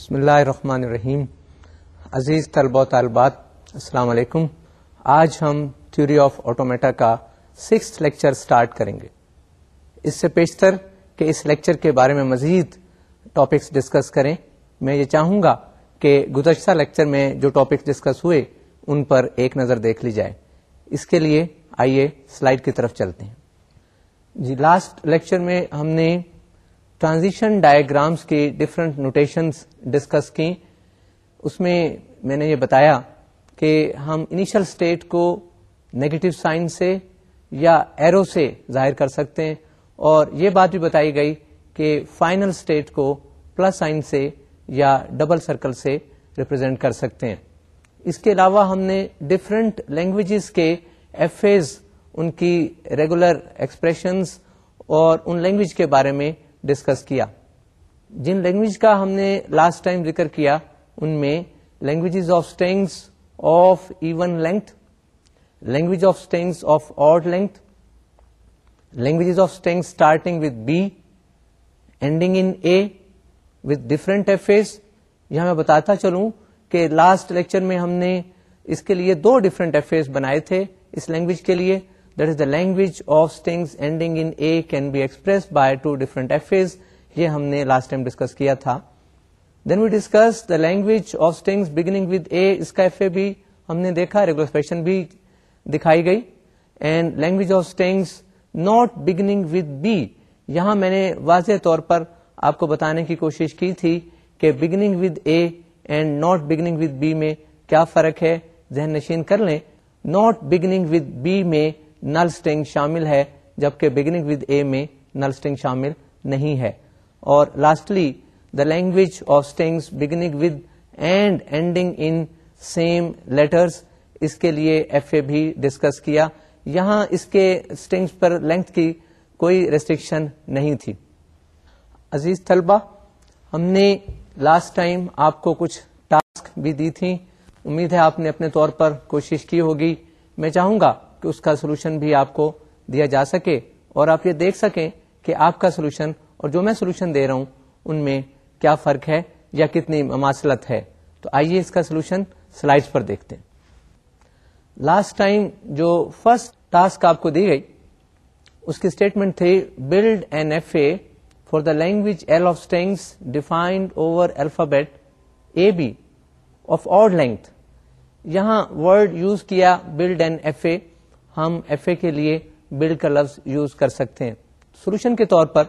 بسم اللہ الرحمن الرحیم۔ عزیز طلبہ و طالبات، السلام علیکم۔ آج ہم تھیوری آف آٹومیٹا کا سکس لیکچر سٹارٹ کریں گے۔ اس سے پیشتر کہ اس لیکچر کے بارے میں مزید ٹاپکس ڈسکس کریں، میں یہ چاہوں گا کہ گزشتہ لیکچر میں جو ٹاپکس ڈسکس ہوئے، ان پر ایک نظر دیکھ لی جائے۔ اس کے لیے آئیے سلائڈ کی طرف چلتے ہیں۔ جی لاسٹ لیکچر میں ہم نے ٹرانزیشن ڈائگرامس کی ڈفرنٹ نوٹیشنس ڈسکس کی اس میں میں نے یہ بتایا کہ ہم انیشل اسٹیٹ کو نیگیٹو سائن سے یا ایرو سے ظاہر کر سکتے ہیں اور یہ بات بھی بتائی گئی کہ فائنل اسٹیٹ کو پلس سائن سے یا ڈبل سرکل سے ریپرزینٹ کر سکتے ہیں۔ اس کے علاوہ ہم نے ڈفرنٹ لینگویجز کے ایف ایز ان کی ریگولر ایکسپریشنز اور ان لینگویج کے بارے میں ڈسکس کیا۔ جن لینگویج کا ہم نے لاسٹ ٹائم ذکر کیا، ان میں languages of strings of even length language of strings of odd length languages of string starting with B ending in A with different FAs یہاں میں بتاتا چلوں کہ لاسٹ لیکچر میں ہم نے اس کے لیے دو ڈفرنٹ ایف ایز بنائے تھے، اس لینگویج کے لیے that is the language of strings ending in A can be express by two different F یہ ہم نے لاسٹ ٹائم ڈسکس کیا تھا. Then we discuss the language of strings beginning with A اس کا ایف اے بھی ہم نے دیکھا ریگولر ریگولرسپیکشن بھی دکھائی گئی. And language of strings not beginning with B یہاں میں نے واضح طور پر آپ کو بتانے کی کوشش کی تھی کہ beginning with A and not beginning with B میں کیا فرق ہے؟ ذہن نشین کر لیں. ناٹ بگننگ ود بی میں نل اسٹنگ شامل ہے، جبکہ بگننگ ود اے میں نل اسٹنگ شامل نہیں ہے۔ اور lastly the language of strings beginning with and ending in same letters اس کے لیے ایف اے بھی ڈسکس کیا۔ یہاں اس کے اسٹنگس پر لینتھ کی کوئی ریسٹرکشن نہیں تھی۔ عزیز طلبہ، ہم نے لاسٹ ٹائم آپ کو کچھ ٹاسک بھی دی تھی امید ہے آپ نے اپنے طور پر کوشش کی ہوگی۔ میں چاہوں گا کہ اس کا سولوشن بھی آپ کو دیا جا سکے اور آپ یہ دیکھ سکیں کہ آپ کا سولوشن اور جو میں سولوشن دے رہا ہوں، ان میں کیا فرق ہے یا کتنی مماثلت ہے؟ تو آئیے اس کا سولوشن سلائڈ پر دیکھتے ہیں۔ لاسٹ ٹائم جو فرسٹ ٹاسک آپ کو دی گئی، اس کی اسٹیٹمنٹ تھی build N F A for the language L of strings defined over alphabet A B of odd length یہاں ورڈ یوز کیا بلڈ این ایف اے ہم ایف اے کے لیے بلڈ کا لفظ یوز کر سکتے ہیں۔ سولوشن کے طور پر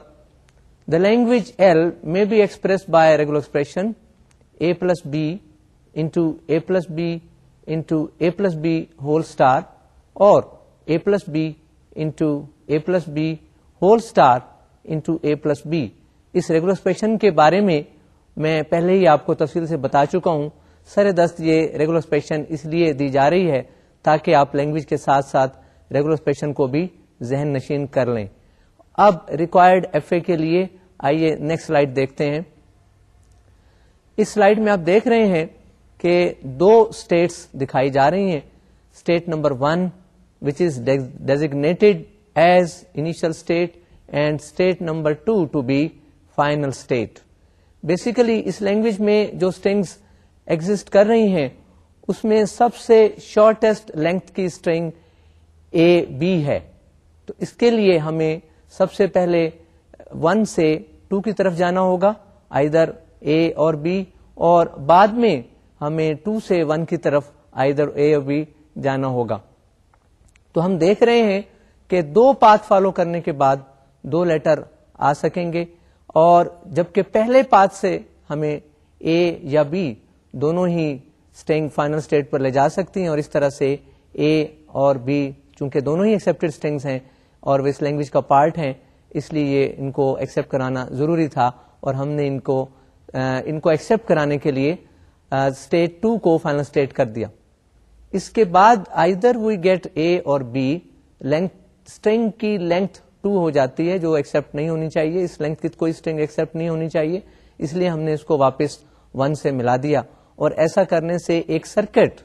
the language L may be express by regular expression A plus B into A plus B into A plus B whole star اور A plus B into A plus B whole star into A plus B us regular expression کے بارے میں میں پہلے ہی آپ کو تفصیل سے بتا چکا ہوں۔ سر دست یہ ریگولر ایکسپریشن اس لیے دی جا رہی ہے تاکہ آپ لینگویج کے ساتھ ساتھ ریگولر اسپیشن کو بھی ذہن نشین کر لیں۔ اب ریکوائرڈ ایف اے کے لیے آئیے نیکسٹ سلائڈ دیکھتے ہیں۔ اس سلائڈ میں آپ دیکھ رہے ہیں کہ دو اسٹیٹس دکھائی جا رہی ہیں۔ State number one which is designated as initial state and state number two to be final state basically us language میں جو اسٹنگس ایگزٹ کر رہی ہیں، اس میں سب سے شارٹیسٹ لینتھ کی اسٹرنگ اے بی ہے۔ تو اس کے لیے ہمیں سب سے پہلے ون سے ٹو کی طرف جانا ہوگا آئدر اے اور بی اور بعد میں ہمیں ٹو سے ون کی طرف آئدر اے اور بی جانا ہوگا۔ تو ہم دیکھ رہے ہیں کہ دو پاتھ فالو کرنے کے بعد دو لیٹر آ سکیں گے، اور جبکہ پہلے پاتھ سے ہمیں اے یا بی دونوں ہی اسٹینگ فائنل اسٹیٹ پر لے جا سکتی ہیں، اور اس طرح سے اے اور بی چونکہ دونوں ہی ایکسپٹیڈ اسٹینگس ہیں اور وہ اس لینگویج کا پارٹ ہیں، اس لیے یہ ان کو ایکسپٹ کرانا ضروری تھا اور ہم نے ان کو ان کو ایکسپٹ کرانے کے لیے اسٹیٹ ٹو کو فائنل اسٹیٹ کر دیا۔ اس کے بعد آئی در وی گیٹ اے اور بی لینتھ اسٹرنگ کی لینتھ ٹو ہو جاتی ہے جو ایکسپٹ نہیں ہونی چاہیے۔ اس لینتھ کی کوئی اسٹرنگ ایکسپٹ نہیں ہونی چاہیے۔ اس لیے ہم نے اس کو واپس ون سے ملا دیا۔ اور ایسا کرنے سے ایک سرکٹ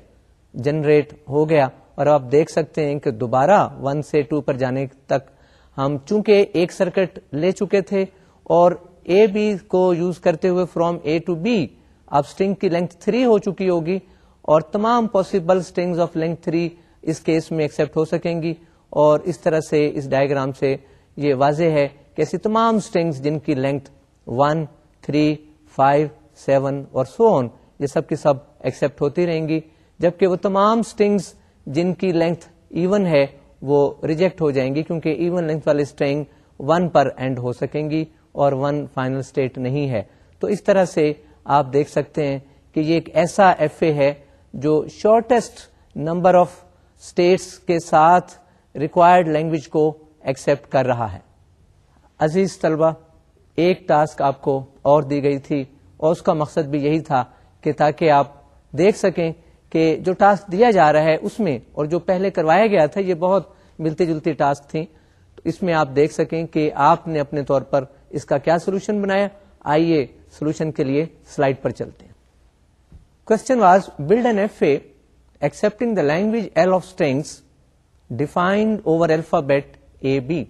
جنریٹ ہو گیا۔ اور آپ دیکھ سکتے ہیں کہ دوبارہ ون سے ٹو پر جانے تک ہم چونکہ ایک سرکٹ لے چکے تھے اور اے بی کو یوز کرتے ہوئے فرام اے ٹو بی اب اسٹنگ کی لینتھ تھری ہو چکی ہوگی اور تمام possible string of length three us case میں ایکسپٹ ہو سکیں گی اور اس طرح سے اس ڈائگرام سے یہ واضح ہے کہ ایسی تمام اسٹنگس جن کی length one, three, five, seven اور سو آن یہ سب کی سب ایکسپٹ ہوتی رہیں گی، جبکہ وہ تمام اسٹنگس جن کی لینتھ ایون ہے، وہ ریجیکٹ ہو جائیں گی کیونکہ ایون لینتھ والی اسٹرنگ ون پر اینڈ ہو سکیں گی اور ون فائنل اسٹیٹ نہیں ہے۔ تو اس طرح سے آپ دیکھ سکتے ہیں کہ یہ ایک ایسا ایف اے ہے جو شارٹیسٹ نمبر آف اسٹیٹس کے ساتھ ریکوائرڈ لینگویج کو ایکسپٹ کر رہا ہے۔ عزیز طلبہ، ایک ٹاسک آپ کو اور دی گئی تھی اور اس کا مقصد بھی یہی تھا کہ تاکہ آپ دیکھ سکیں کہ جو ٹاسک دیا جا رہا ہے اس میں اور جو پہلے کروایا گیا تھا، یہ بہت ملتی جلتی ٹاسک تھیں۔ تو اس میں آپ دیکھ سکیں کہ آپ نے اپنے طور پر اس کا کیا سولوشن بنایا۔ آئیے سولوشن کے لیے سلائڈ پر چلتے ہیں۔ Question was build N F A accepting the language L of strings defined over alphabet A B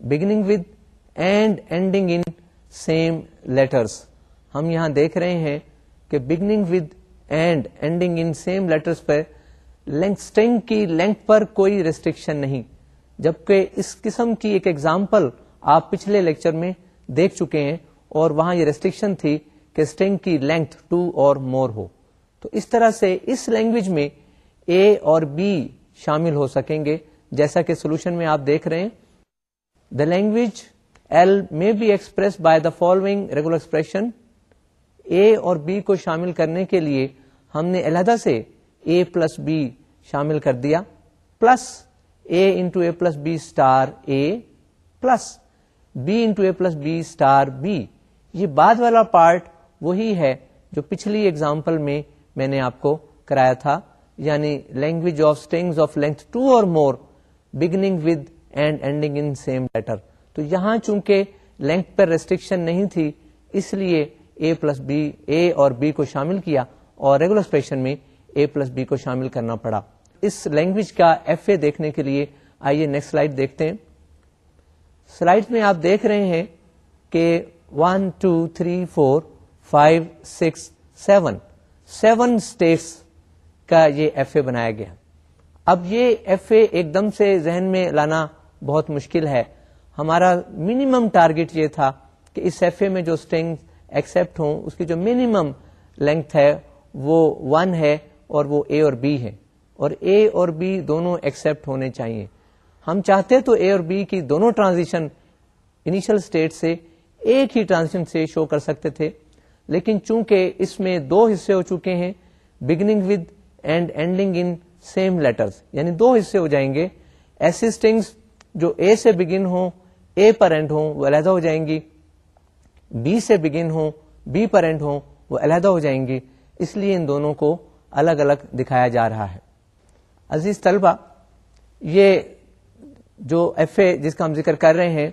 beginning with and ending in same letters ہم یہاں دیکھ رہے ہیں کہ beginning with and ending in same letters پہ length کی length پر کوئی ریسٹرکشن نہیں جبکہ اس قسم کی ایک ایگزامپل آپ پچھلے لیکچر میں دیکھ چکے ہیں اور وہاں یہ ریسٹرکشن تھی کہ اسٹینگ کی لینتھ ٹو اور مور ہو تو اس طرح سے اس لینگویج میں اے اور بی شامل ہو سکیں گے جیسا کہ سولوشن میں آپ دیکھ رہے ہیں the language L may be express by the following regular expression A اور بی کو شامل کرنے کے لیے ہم نے علیحدہ سے اے پلس بی شامل کر دیا plus A into A plus B star A plus B into A plus B star B یہ بعد والا پارٹ وہی ہے جو پچھلی ایگزامپل میں میں نے آپ کو کرایا تھا یعنی language of string of length two or more beginning with and ending in same letter تو یہاں چونکہ لینتھ پر ریسٹرکشن نہیں تھی، اس لیے اے پلس بی اے اور بی کو شامل کیا اور ریگولر اسپیشن میں اے پلس بی کو شامل کرنا پڑا۔ اس لینگویج کا ایف اے دیکھنے کے لیے آئیے نیکسٹ سلائڈ دیکھتے ہیں۔ سلائڈ میں آپ دیکھ رہے ہیں کہ one two three four five six seven seven states کا یہ ایف اے بنایا گیا۔ اب یہ ایف اے ایک دم سے ذہن میں لانا بہت مشکل ہے۔ ہمارا منیمم ٹارگیٹ یہ تھا کہ اس ایف اے میں جو اسٹنگ ایکسپٹ ہوں، اس کی جو منیمم لینتھ ہے، وہ ون ہے اور وہ اے اور بی ہے۔ اور اے اور بی دونوں ایکسپٹ ہونے چاہیے۔ ہم چاہتے تو اے اور بی کی دونوں ٹرانزیشن انیشل اسٹیٹ سے ایک ہی ٹرانزیشن سے شو کر سکتے تھے۔ لیکن چونکہ اس میں دو حصے ہو چکے ہیں beginning with and ending in same letters یعنی دو حصے ہو جائیں گے۔ ایسی اسٹنگس جو اے سے بگن ہوں اے پر اینڈ ہوں، وہ علیحدہ ہو جائیں گی۔ بی سے بگن ہوں، بی پر اینڈ ہوں، وہ علیحدہ ہو جائیں گی۔ اس لیے ان دونوں کو الگ الگ دکھایا جا رہا ہے۔ عزیز طلبہ، یہ جو ایف اے جس کا ہم ذکر کر رہے ہیں،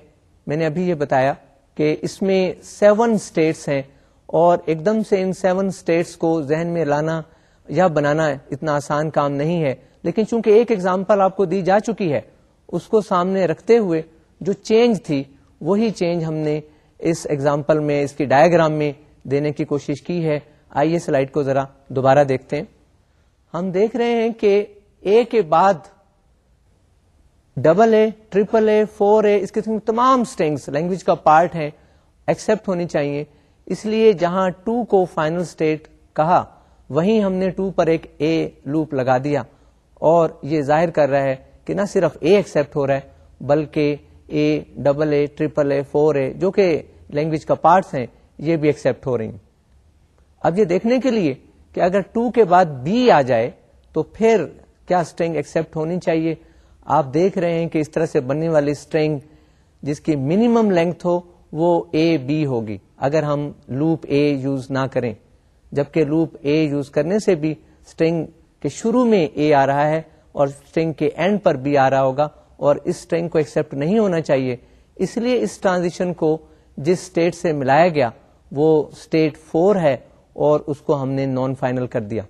میں نے ابھی یہ بتایا کہ اس میں سیون اسٹیٹس ہیں اور ایک دم سے ان سیون اسٹیٹس کو ذہن میں لانا یا بنانا اتنا آسان کام نہیں ہے۔ لیکن چونکہ ایک ایگزامپل آپ کو دی جا چکی ہے، اس کو سامنے رکھتے ہوئے جو چینج تھی، وہی چینج ہم نے اس ایگزامپل میں، اس کی ڈائگرام میں دینے کی کوشش کی ہے۔ آئیے سلائڈ کو ذرا دوبارہ دیکھتے ہیں۔ ہم دیکھ رہے ہیں کہ اے کے بعد double A triple A four A اس قسم تمام اسٹینگس لینگویج کا پارٹ ہے ایکسپٹ ہونی چاہیے۔ اس لیے جہاں ٹو کو فائنل اسٹیٹ کہا، وہیں ہم نے ٹو پر ایک اے لوپ لگا دیا۔ اور یہ ظاہر کر رہا ہے کہ نہ صرف اے ایکسپٹ ہو رہا ہے، بلکہ A double A triple A four A جو کہ لینگویج کا پارٹس ہیں، یہ بھی ایکسپٹ ہو رہی ہیں۔ اب یہ دیکھنے کے لیے کہ اگر ٹو کے بعد بی آ جائے، تو پھر کیا اسٹرنگ ایکسپٹ ہونی چاہیے؟ آپ دیکھ رہے ہیں کہ اس طرح سے بننے والی اسٹرنگ جس کی منیمم لینتھ ہو، وہ اے بی ہوگی۔ اگر ہم لوپ اے یوز نہ کریں، جبکہ لوپ اے یوز کرنے سے بھی اسٹرنگ کے شروع میں اے آ رہا ہے اور اسٹرنگ کے اینڈ پر بھی آ رہا ہوگا اور اس اسٹرنگ کو ایکسپٹ نہیں ہونا چاہیے۔ اس لیے اس ٹرانزیشن کو جس اسٹیٹ سے ملایا گیا، وہ اسٹیٹ فور ہے اور اس کو ہم نے نان فائنل کر دیا۔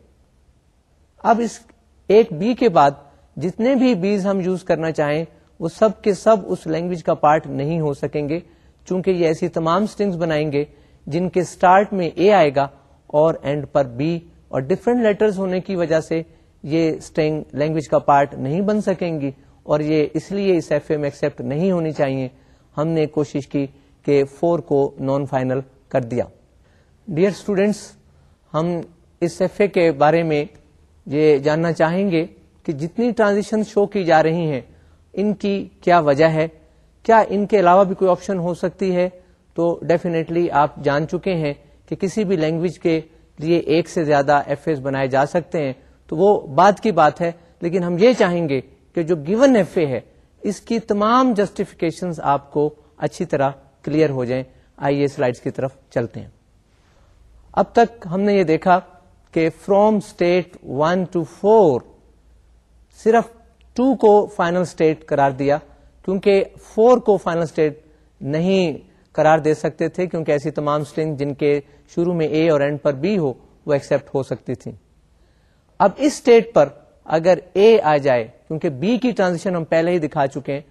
اب اس ایک بی کے بعد جتنے بھی بیز ہم یوز کرنا چاہیں، وہ سب کے سب اس لینگویج کا پارٹ نہیں ہو سکیں گے، چونکہ یہ ایسی تمام اسٹنگس بنائیں گے جن کے اسٹارٹ میں اے آئے گا اور اینڈ پر بی اور ڈفرینٹ لیٹرز ہونے کی وجہ سے یہ اسٹرنگ لینگویج کا پارٹ نہیں بن سکیں گی۔ اور یہ اس لیے اس ایف اے میں ایکسپٹ نہیں ہونی چاہیے۔ ہم نے کوشش کی کہ فور کو نان فائنل کر دیا۔ ڈیئر اسٹوڈینٹس ہم اس ایف اے کے بارے میں یہ جاننا چاہیں گے کہ جتنی ٹرانزیشن شو کی جا رہی ہیں، ان کی کیا وجہ ہے؟ کیا ان کے علاوہ بھی کوئی آپشن ہو سکتی ہے؟ تو ڈیفینیٹلی آپ جان چکے ہیں کہ کسی بھی لینگویج کے لیے ایک سے زیادہ ایف اے بنائے جا سکتے ہیں۔ تو وہ بعد کی بات ہے، لیکن ہم یہ چاہیں گے کہ جو گیون ایف اے ہے، اس کی تمام جسٹیفیکیشن آپ کو اچھی طرح کلیئر ہو جائیں۔ آئیے سلائڈس کی طرف چلتے ہیں۔ اب تک ہم نے یہ دیکھا کہ from state one two four صرف ٹو کو فائنل اسٹیٹ قرار دیا، کیونکہ فور کو فائنل اسٹیٹ نہیں قرار دے سکتے تھے، کیونکہ ایسی تمام اسٹنگ جن کے شروع میں اے اور اینڈ پر بی ہو، وہ ایکسپٹ ہو سکتی تھی اب اس اسٹیٹ پر اگر اے آ جائے کیونکہ بی کی ٹرانزیشن ہم پہلے ہی دکھا چکے ہیں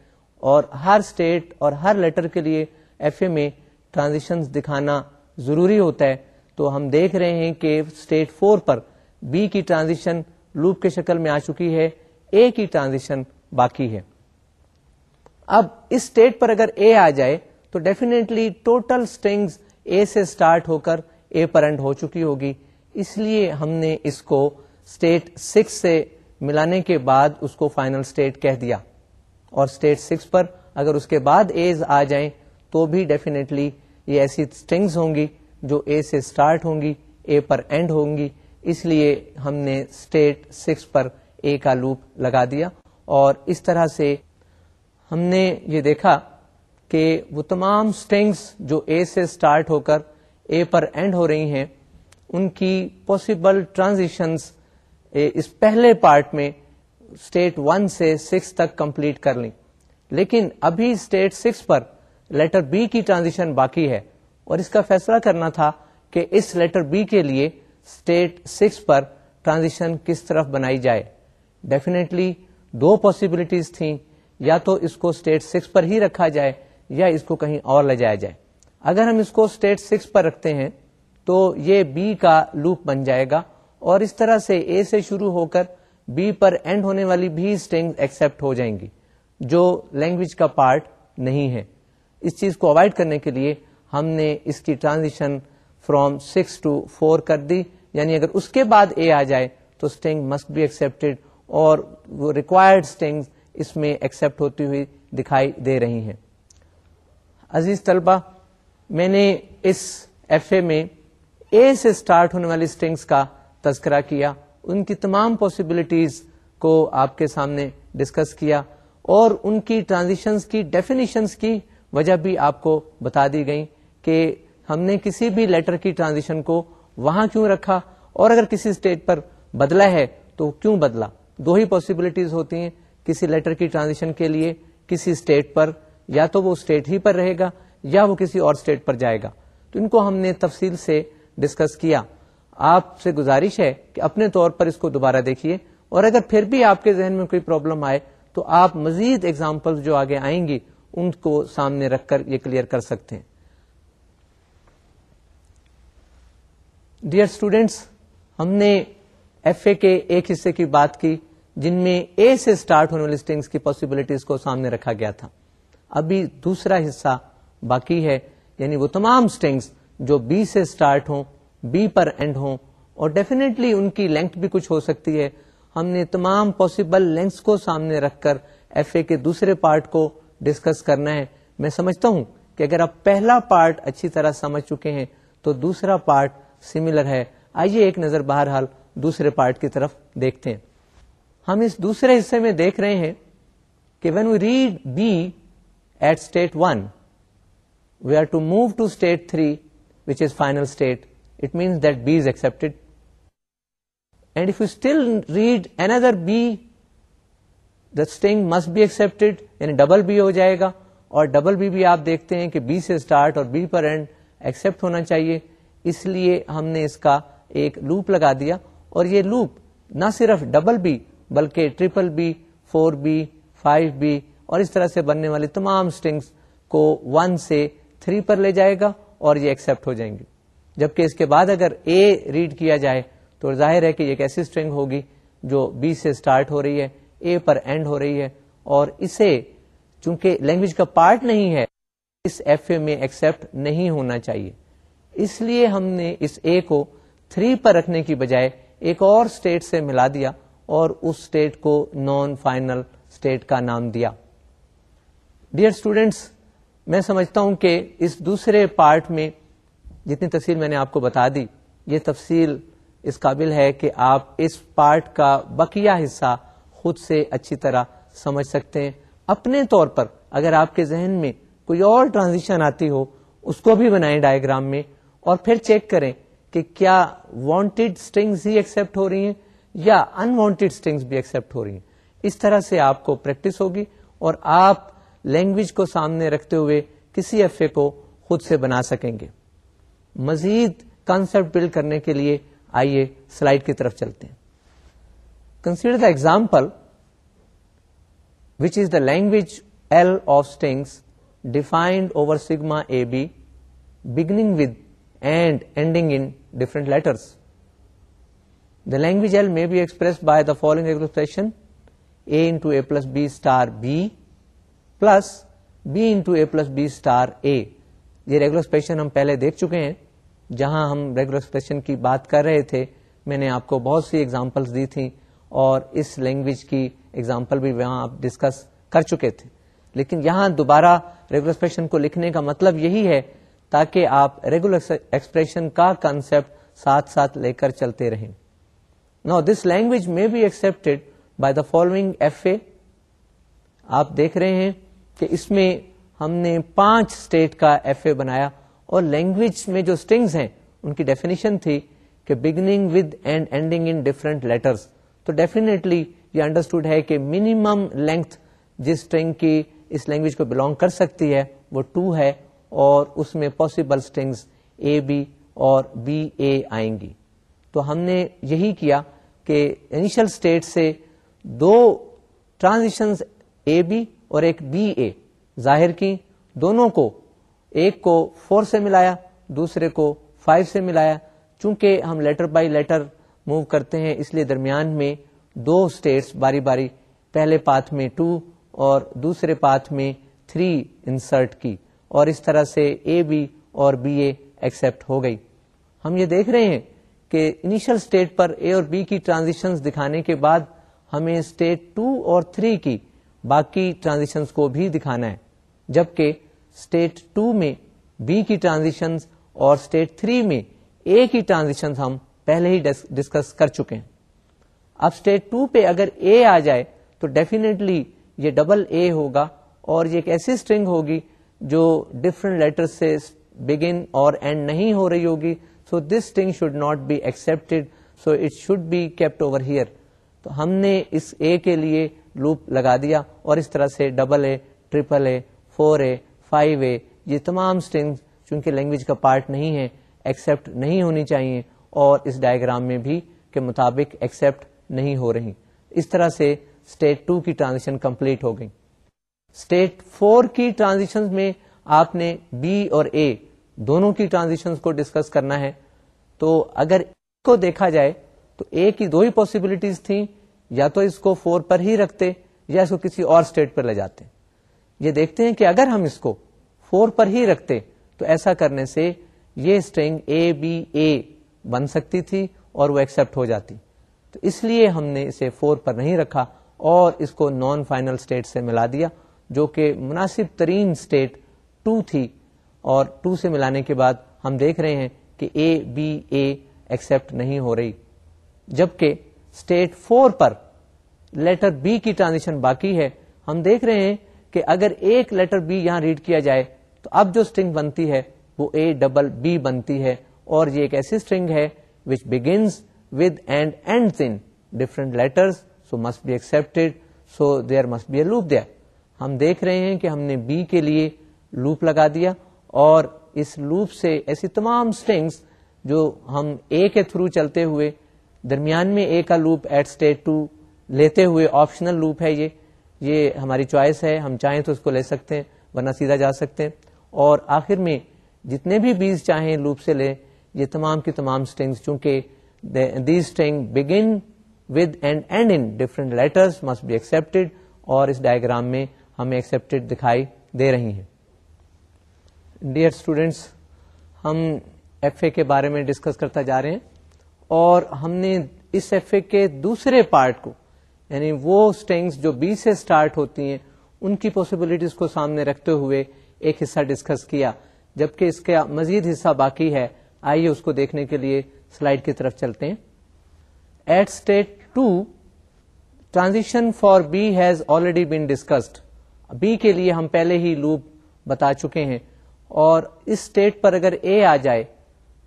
اور ہر اسٹیٹ اور ہر لیٹر کے لیے ایف اے میں ٹرانزیشن دکھانا ضروری ہوتا ہے۔ تو ہم دیکھ رہے ہیں کہ اسٹیٹ فور پر بی کی ٹرانزیشن لوپ کے شکل میں آ چکی ہے اے کی ٹرانزیشن باقی ہے۔ اب اس اسٹیٹ پر اگر اے آ جائے تو ڈیفینیٹلی ٹوٹل اسٹنگز اے سے اسٹارٹ ہو کر اے پر اینڈ ہو چکی ہوگی۔ اس لیے ہم نے اس کو اسٹیٹ سکس سے ملانے کے بعد اس کو فائنل اسٹیٹ کہہ دیا۔ اور اسٹیٹ سکس پر اگر اس کے بعد ایز آ جائیں تو بھی ڈیفینیٹلی یہ ایسی اسٹنگس ہوں گی جو اے سے اسٹارٹ ہوں گی، اے پر اینڈ ہوں گی۔ اس لیے ہم نے اسٹیٹ سکس پر اے کا لوپ لگا دیا۔ اور اس طرح سے ہم نے یہ دیکھا کہ وہ تمام اسٹنگس جو اے سے اسٹارٹ ہو کر اے پر اینڈ ہو رہی ہیں، ان کی پاسبل ٹرانزیشنس اس پہلے پارٹ میں اسٹیٹ ون سے سکس تک کمپلیٹ کر لیں۔ لیکن ابھی اسٹیٹ سکس پر لیٹر بی کی ٹرانزیشن باقی ہے۔ اور اس کا فیصلہ کرنا تھا کہ اس لیٹر بی کے لیے اسٹیٹ سکس پر ٹرانزیشن کس طرف بنائی جائے۔ ڈیفینیٹلی دو پاسبلٹیز تھیں۔ یا تو اس کو اسٹیٹ سکس پر ہی رکھا جائے یا اس کو کہیں اور لے جایا جائے۔ اگر ہم اس کو اسٹیٹ سکس پر رکھتے ہیں تو یہ بی کا لوپ بن جائے گا۔ اور اس طرح سے اے سے شروع ہو کر بی پر اینڈ ہونے والی بھی اسٹنگ ایکسپٹ ہو جائیں گی، جو لینگویج کا پارٹ نہیں ہے۔ اس چیز کو اوائڈ کرنے کے لیے ہم نے اس کی transition from six to four کر دی۔ یعنی اگر اس کے بعد اے آ جائے تو اسٹنگ مسٹ بی ایکسپٹیڈ اور وہ ریکوائرڈ اسٹنگ اس میں ایکسپٹ ہوتی ہوئی دکھائی دے رہی ہیں۔ عزیز طلبہ، میں نے اس ایف اے میں اے سے اسٹارٹ ہونے والی اسٹنگس کا تذکرہ کیا، ان کی تمام پاسبلٹیز کو آپ کے سامنے ڈسکس کیا اور ان کی ٹرانزیشنز کی ڈیفینیشنس کی وجہ بھی آپ کو بتا دی گئی کہ ہم نے کسی بھی لیٹر کی ٹرانزیشن کو وہاں کیوں رکھا اور اگر کسی اسٹیٹ پر بدلا ہے تو کیوں بدلا؟ دو ہی پاسبلٹیز ہوتی ہیں، کسی لیٹر کی ٹرانزیشن کے لیے کسی اسٹیٹ پر، یا تو وہ اسٹیٹ ہی پر رہے گا یا وہ کسی اور اسٹیٹ پر جائے گا۔ تو ان کو ہم نے تفصیل سے ڈسکس کیا۔ آپ سے گزارش ہے کہ اپنے طور پر اس کو دوبارہ دیکھیے اور اگر پھر بھی آپ کے ذہن میں کوئی پرابلم آئے تو آپ مزید اگزامپل جو آگے آئیں گی، ان کو سامنے رکھ کر یہ کلیئر کر سکتے ہیں۔ ڈیئر اسٹوڈینٹس ہم نے ایف اے کے ایک حصے کی بات کی جن میں اے سے اسٹارٹ ہونے والی اسٹنگس کی پاسبلٹیز کو سامنے رکھا گیا تھا۔ ابھی دوسرا حصہ باقی ہے یعنی وہ تمام اسٹنگس جو بی سے اسٹارٹ ہوں بی پر اینڈ ہوں اور ڈیفینیٹلی ان کی لینتھ بھی کچھ ہو سکتی ہے۔ ہم نے تمام پاسبل لینتھس کو سامنے رکھ کر ایف اے کے دوسرے پارٹ کو ڈسکس کرنا ہے۔ میں سمجھتا ہوں کہ اگر آپ پہلا پارٹ اچھی طرح سمجھ چکے ہیں تو دوسرا پارٹ سملر ہے۔ آئیے ایک نظر بہرحال دوسرے پارٹ کی طرف دیکھتے ہیں۔ ہم اس دوسرے حصے میں دیکھ رہے ہیں کہ when we read B at state one we are to move to state three which is final state it means that B is accepted. And if you still read another B, the string must be accepted, یعنی double B ہو جائے گا اور double be بھی آپ دیکھتے ہیں کہ بی سے اسٹارٹ اور بی پر اینڈ ایکسپٹ ہونا چاہیے اس لیے ہم نے اس کا ایک لوپ لگا دیا اور یہ لوپ نہ صرف ڈبل بی بلکہ triple B four B five B اور اس طرح سے بننے والی تمام اسٹنگس کو ون سے تھری پر لے جائے گا اور یہ ایکسپٹ ہو جائیں گے جبکہ اس کے بعد اگر اے ریڈ کیا جائے تو ظاہر ہے کہ ایک ایسی اسٹرنگ ہوگی جو بی سے اسٹارٹ ہو رہی ہے اے پر اینڈ ہو رہی ہے، اور اسے چونکہ لینگویج کا پارٹ نہیں ہے، اس ایف اے میں ایکسپٹ نہیں ہونا چاہیے۔ اس لیے ہم نے اس اے کو تھری پر رکھنے کی بجائے ایک اور اسٹیٹ سے ملا دیا اور اس اسٹیٹ کو نان فائنل اسٹیٹ کا نام دیا۔ ڈیئر اسٹوڈینٹس میں سمجھتا ہوں کہ اس دوسرے پارٹ میں جتنی تفصیل میں نے آپ کو بتا دی، یہ تفصیل اس قابل ہے کہ آپ اس پارٹ کا بقیہ حصہ خود سے اچھی طرح سمجھ سکتے ہیں۔ اپنے طور پر اگر آپ کے ذہن میں کوئی اور ٹرانزیشن آتی ہو، اس کو بھی بنائیں ڈائگرام میں اور پھر چیک کریں کہ کیا وانٹیڈ اسٹنگز ہی ایکسپٹ ہو رہی ہیں یا انوانٹیڈ اسٹنگز بھی ایکسپٹ ہو رہی ہیں۔ اس طرح سے آپ کو پریکٹس ہوگی اور آپ لینگویج کو سامنے رکھتے ہوئے کسی ایف اے کو خود سے بنا سکیں گے۔ مزید کانسپٹ بلڈ کرنے کے لیے آئیے سلائڈ کی طرف چلتے ہیں۔ Consider the example which is the language L of strings defined over sigma A B beginning with and ending in different letters the language L may be express by the following expression A into A plus B star B plus B into A plus B star A یہ regular expression ہم پہلے دیکھ چکے ہیں۔ جہاں ہم regular expression کی بات کر رہے تھے، میں نے آپ کو بہت سی ایگزامپلس دی تھیں اور اس لینگویج کی ایگزامپل بھی وہاں آپ ڈسکس کر چکے تھے۔ لیکن یہاں دوبارہ ریگولر ایکسپریشن کو لکھنے کا مطلب یہی ہے، تاکہ آپ ریگولر ایکسپریشن کا کنسپٹ ساتھ ساتھ لے کر چلتے رہیں۔ نو دس لینگویج میں B accepted by the following F A آپ دیکھ رہے ہیں کہ اس میں ہم نے پانچ اسٹیٹ کا ایف اے بنایا۔ اور لینگویج میں جو اسٹنگز ہیں، ان کی ڈیفینیشن تھی کہ beginning with and ending in different letters تو ڈیفینیٹلی یہ انڈرسٹوڈ ہے کہ منیمم لینتھ جس اسٹرنگ کی اس لینگویج کو بلونگ کر سکتی ہے، وہ ٹو ہے اور اس میں پاسبل اسٹنگز اے بی اور بی اے آئیں گی. تو ہم نے یہی کیا کہ انیشل اسٹیٹ سے دو ٹرانزیشنز اے بی اور ایک بی اے ظاہر کی. دونوں کو ایک کو فور سے ملایا، دوسرے کو فائیو سے ملایا۔ چونکہ ہم لیٹر بائی لیٹر موو کرتے ہیں، اس لیے درمیان میں دو اسٹیٹس باری باری، پہلے پاتھ میں ٹو اور دوسرے پاتھ میں تھری انسرٹ کی۔ اور اس طرح سے اے بی اور بی اے ایکسپٹ ہو گئی۔ ہم یہ دیکھ رہے ہیں کہ انیشل اسٹیٹ پر اے اور بی کی ٹرانزیشن دکھانے کے بعد ہمیں اسٹیٹ ٹو اور تھری کی باقی ٹرانزیشنز کو بھی دکھانا ہے۔ جبکہ اسٹیٹ ٹو میں بی کی ٹرانزیشن اور اسٹیٹ تھری میں اے کی ٹرانزیشن ہم پہلے ہی ڈسکس کر چکے ہیں۔ اب اسٹیٹ ٹو پہ اگر اے آ جائے تو ڈیفینیٹلی یہ ڈبل اے ہوگا اور یہ ایک ایسی اسٹرنگ ہوگی جو ڈفرنٹ لیٹر سے بگن اور اینڈ نہیں ہو رہی ہوگی۔ So this string should not be accepted so it should be kept over here تو ہم نے اس اے کے لیے لوپ لگا دیا اور اس طرح سے double A triple A four A five A یہ تمام اسٹنگ چونکہ لینگویج کا پارٹ نہیں ہے ایکسپٹ نہیں ہونی چاہیے اور اس ڈائگرام میں بھی کے مطابق ایکسپٹ نہیں ہو رہی۔ اس طرح سے اسٹیٹ ٹو کی ٹرانزیشن کمپلیٹ ہو گئی۔ اسٹیٹ فور کی ٹرانزیشن میں آپ نے بی اور اے دونوں کی ٹرانزیشن کو ڈسکس کرنا ہے۔ تو اگر کو دیکھا جائے تو اے کی دو ہی پاسبلٹیز تھیں، یا تو اس کو فور پر ہی رکھتے یا اس کو کسی اور اسٹیٹ پر لے جاتے۔ یہ دیکھتے ہیں کہ اگر ہم اس کو فور پر ہی رکھتے، تو ایسا کرنے سے یہ اسٹرنگ اے بی اے بن سکتی تھی اور وہ ایکسپٹ ہو جاتی۔ تو اس لیے ہم نے اسے فور پر نہیں رکھا اور اس کو نان فائنل اسٹیٹ سے ملا دیا، جو کہ مناسب ترین اسٹیٹ ٹو تھی۔ اور ٹو سے ملانے کے بعد ہم دیکھ رہے ہیں کہ اے بی اے ایکسپٹ نہیں ہو رہی۔ جبکہ اسٹیٹ فور پر لیٹر بی کی ٹرانزیشن باقی ہے، ہم دیکھ رہے ہیں کہ اگر ایک لیٹر بی یہاں ریڈ کیا جائے تو اب جو اسٹرنگ بنتی ہے وہ اے ڈبل بی بنتی ہے اور یہ ایک ایسی اسٹرنگ ہے which begins with and end in different letter so must be accepted so there must be a loop there ہم دیکھ رہے ہیں کہ ہم نے بی کے لیے لوپ لگا دیا اور اس لوپ سے ایسی تمام اسٹرنگس جو ہم اے کے تھرو چلتے ہوئے درمیان میں اے کا لوپ ایٹ اسٹیٹ ٹو لیتے ہوئے آپشنل لوپ ہے یہ. یہ ہماری چوائس ہے. ہم چاہیں تو اس کو لے سکتے ہیں ورنہ سیدھا جا سکتے ہیں. اور آخر میں جتنے بھی بیج چاہیں لوپ سے لیں، یہ تمام کی تمام اسٹنگس چونکہ the string begin with and end in different letters must be accepted اور اس ڈائگرام میں ہمیں ایکسپٹیڈ دکھائی دے رہی ہیں۔ ڈیئر اسٹوڈینٹس ہم ایف اے کے بارے میں ڈسکس کرتا جا رہے ہیں اور ہم نے اس ایف اے کے دوسرے پارٹ کو یعنی وہ اسٹینگس جو بی سے اسٹارٹ ہوتی ہیں، ان کی پاسبلٹیز کو سامنے رکھتے ہوئے ایک حصہ ڈسکس کیا، جبکہ اس کا مزید حصہ باقی ہے۔ آئیے اس کو دیکھنے کے لیے سلائڈ کی طرف چلتے ہیں۔ At state two transition for B has already been discussed B کے لیے ہم پہلے ہی لوپ بتا چکے ہیں۔ اور اس اسٹیٹ پر اگر اے آ جائے،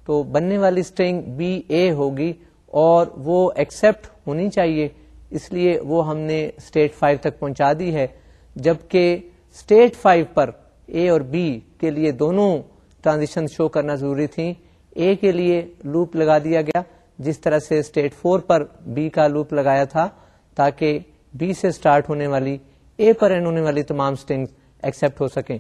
تو بننے والی اسٹرنگ بی اے ہوگی اور وہ ایکسپٹ ہونی چاہیے۔ اس لیے وہ ہم نے اسٹیٹ فائیو تک پہنچا دی ہے۔ جبکہ اسٹیٹ فائیو پر اے اور بی کے لیے دونوں ٹرانزیشن شو کرنا ضروری تھیں۔ اے کے لیے لوپ لگا دیا گیا، جس طرح سے اسٹیٹ فور پر بی کا لوپ لگایا تھا، تاکہ بی سے اسٹارٹ ہونے والی اے پر اینڈ ہونے والی تمام اسٹنگ ایکسپٹ ہو سکیں۔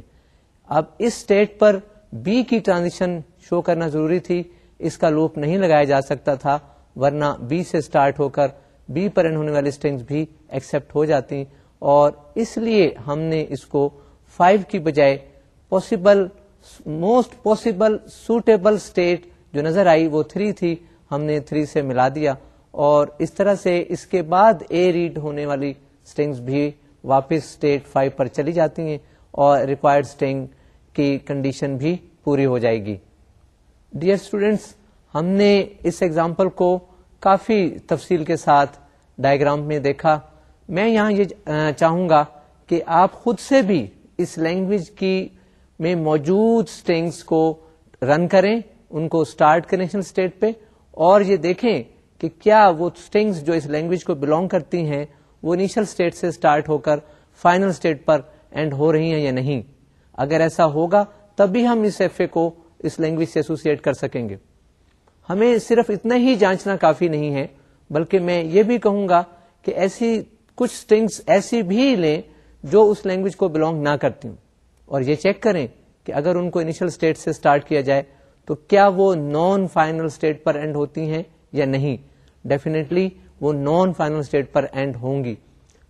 اب اس اسٹیٹ پر بی کی ٹرانزیشن شو کرنا ضروری تھی، اس کا لوپ نہیں لگایا جا سکتا تھا، ورنہ بی سے اسٹارٹ ہو کر بی پر اینڈ ہونے والی اسٹنگس بھی ایکسپٹ ہو جاتی۔ اور اس لیے ہم نے اس کو فائیو کی بجائے possible most possible suitable state جو نظر آئی وہ تھری تھی، ہم نے تھری سے ملا دیا اور اس طرح سے اس کے بعد اے ریڈ ہونے والی اسٹنگس بھی واپس اسٹیٹ فائیو پر چلی جاتی ہیں اور ریکوائرڈ اسٹنگ کی کنڈیشن بھی پوری ہو جائے گی۔ ڈیئر اسٹوڈینٹس ہم نے اس ایگزامپل کو کافی تفصیل کے ساتھ ڈائگرام میں دیکھا۔ میں یہاں یہ چاہوں گا کہ آپ خود سے بھی اس لینگویج کی میں موجود اسٹینگس کو رن کریں، ان کو اسٹارٹ کنیکشن اسٹیٹ پہ، اور یہ دیکھیں کہ کیا وہ اسٹینگس جو اس لینگویج کو بلونگ کرتی ہیں، وہ انیشل اسٹیٹ سے اسٹارٹ ہو کر فائنل اسٹیٹ پر اینڈ ہو رہی ہیں یا نہیں۔ اگر ایسا ہوگا تب بھی ہم اس ایف اے کو اس لینگویج سے ایسوسیٹ کر سکیں گے۔ ہمیں صرف اتنا ہی جانچنا کافی نہیں ہے، بلکہ میں یہ بھی کہوں گا کہ ایسی کچھ اسٹنگس ایسی بھی لیں جو اس لینگویج کو بلونگ نہ کرتی ہوں۔ اور یہ چیک کریں کہ اگر ان کو انیشل اسٹیٹ سے اسٹارٹ کیا جائے تو کیا وہ نان فائنل اسٹیٹ پر اینڈ ہوتی ہیں یا نہیں۔ ڈیفینیٹلی وہ نان فائنل اسٹیٹ پر اینڈ ہوں گی۔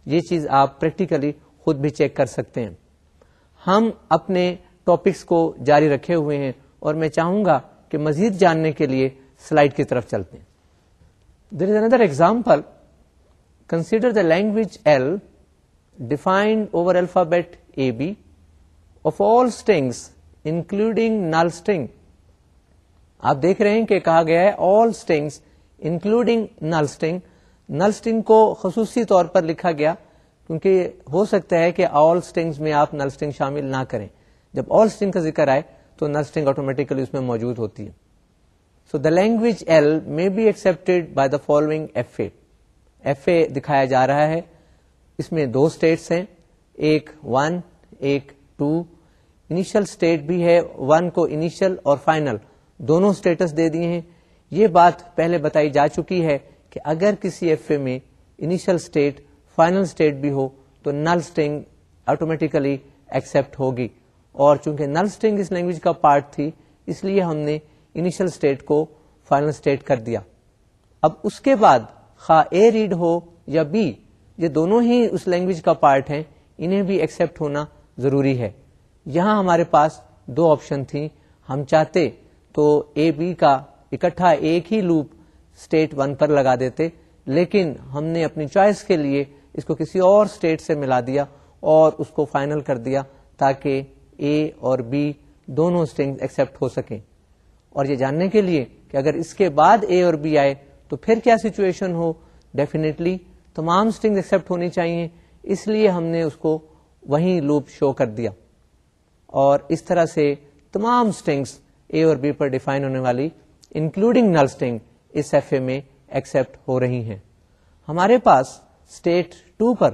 یہ چیز آپ پریکٹیکلی خود بھی چیک کر سکتے ہیں۔ ہم اپنے ٹاپکس کو جاری رکھے ہوئے ہیں اور میں چاہوں گا کہ مزید جاننے کے لیے سلائڈ کی طرف چلتے ہیں۔ There is another example consider the language L defined over alphabet A B of all strings including null string آپ دیکھ رہے ہیں کہ کہا گیا ہے all strings including null string null string کو خصوصی طور پر لکھا گیا کیونکہ ہو سکتا ہے کہ آل اسٹنگس میں آپ نل اسٹنگ شامل نہ کریں۔ جب آل اسٹنگ کا ذکر آئے تو نل اسٹنگ آٹومیٹیکلی اس میں موجود ہوتی ہے۔ So the language L may be accepted by the following F A F A دکھایا جا رہا ہے۔ اس میں دو اسٹیٹس ہیں، ایک ون ایک ٹو انیشل اسٹیٹ بھی ہے ون کو انیشل اور فائنل دونوں اسٹیٹس دے دیے ہیں۔ یہ بات پہلے بتائی جا چکی ہے کہ اگر کسی ایف اے میں انیشل اسٹیٹ فائنل اسٹیٹ بھی ہو، تو نل اسٹنگ آٹومیٹیکلی ایکسپٹ ہوگی۔ اور چونکہ نل اسٹنگ اس لینگویج کا پارٹ تھی، اس لیے ہم نے انیشل اسٹیٹ کو فائنل اسٹیٹ کر دیا۔ اب اس کے بعد خواہ اے ریڈ ہو یا بی یہ دونوں ہی اس لینگویج کا پارٹ ہیں، انہیں بھی ایکسپٹ ہونا ضروری ہے۔ یہاں ہمارے پاس دو آپشن تھیں۔ ہم چاہتے تو اے بی کا اکٹھا ایک ہی لوپ اسٹیٹ ون پر لگا دیتے، لیکن ہم نے اپنی چوائس کے لیے اس کو کسی اور اسٹیٹ سے ملا دیا اور اس کو فائنل کر دیا تاکہ اے اور بی دونوں اسٹنگ ایکسپٹ ہو سکیں۔ اور یہ جاننے کے لیے کہ اگر اس کے بعد اے اور بی آئے تو پھر کیا سچویشن ہو؟ ڈیفینیٹلی تمام اسٹنگ ایکسپٹ ہونی چاہیے۔ اس لیے ہم نے اس کو وہیں لوپ شو کر دیا۔ اور اس طرح سے تمام اسٹنگس اے اور بی پر ڈیفائن ہونے والی انکلوڈنگ نل اسٹنگ اس ایف اے میں ایکسپٹ ہو رہی ہیں۔ ہمارے پاس اسٹیٹ ٹو پر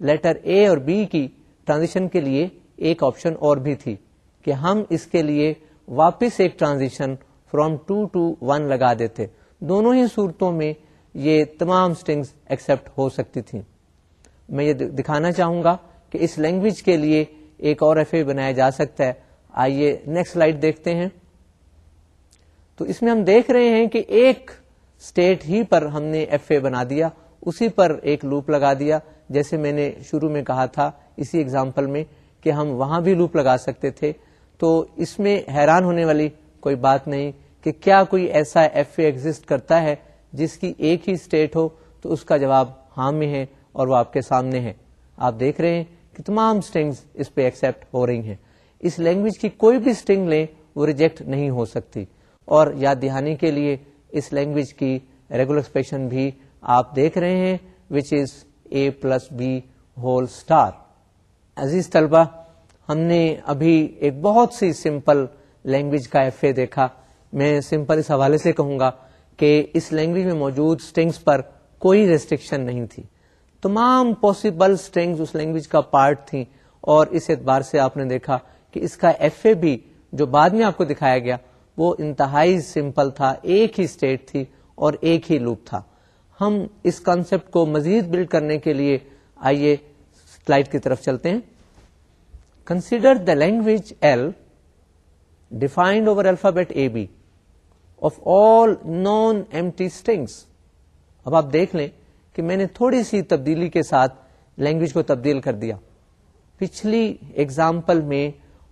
لیٹر اے اور بی کی ٹرانزیشن کے لیے ایک آپشن اور بھی تھی کہ ہم اس کے لیے واپس ایک transition from two to one لگا دیتے۔ دونوں ہی صورتوں میں یہ تمام اسٹنگس ایکسپٹ ہو سکتی تھیں۔ میں یہ دکھانا چاہوں گا کہ اس لینگویج کے لیے ایک اور ایف اے بنایا جا سکتا ہے۔ آئیے نیکسٹ سلائڈ دیکھتے ہیں۔ تو اس میں ہم دیکھ رہے ہیں کہ ایک اسٹیٹ ہی پر ہم نے ایف اے بنا دیا، اسی پر ایک لوپ لگا دیا۔ جیسے میں نے شروع میں کہا تھا، اسی ایگزامپل میں کہ ہم وہاں بھی لوپ لگا سکتے تھے۔ تو اس میں حیران ہونے والی کوئی بات نہیں کہ کیا کوئی ایسا ایف اے ایگزٹ کرتا ہے جس کی ایک ہی اسٹیٹ ہو، تو اس کا جواب ہاں میں ہے اور وہ آپ کے سامنے ہے۔ آپ دیکھ رہے ہیں کہ تمام اسٹنگز اس پہ ایکسپٹ ہو رہی ہیں۔ اس لینگویج کی کوئی بھی اسٹنگ لیں، وہ ریجیکٹ نہیں ہو سکتی۔ اور یاد دہانی کے لیے اس لینگویج کی ریگولر ایکسپریشن بھی آپ دیکھ رہے ہیں which is A plus B whole star عزیز طلبہ، ہم نے ابھی ایک بہت سی سمپل لینگویج کا ایف اے دیکھا۔ میں سمپل اس حوالے سے کہوں گا کہ اس لینگویج میں موجود اسٹنگس پر کوئی ریسٹرکشن نہیں تھی۔ تمام پاسبل اسٹنگز اس لینگویج کا پارٹ تھیں اور اس اعتبار سے آپ نے دیکھا کہ اس کا ایف اے بھی جو بعد میں آپ کو دکھایا گیا، وہ انتہائی سمپل تھا، ایک ہی اسٹیٹ تھی اور ایک ہی لوپ تھا۔ ہم اس کانسیپٹ کو مزید بلڈ کرنے کے لیے آئیے سلائڈ کی طرف چلتے ہیں۔ Consider the language L defined over alphabet A B of all non empty اب آپ دیکھ لیں کہ میں نے تھوڑی سی تبدیلی کے ساتھ لینگویج کو تبدیل کر دیا۔ پچھلی ایگزامپل میں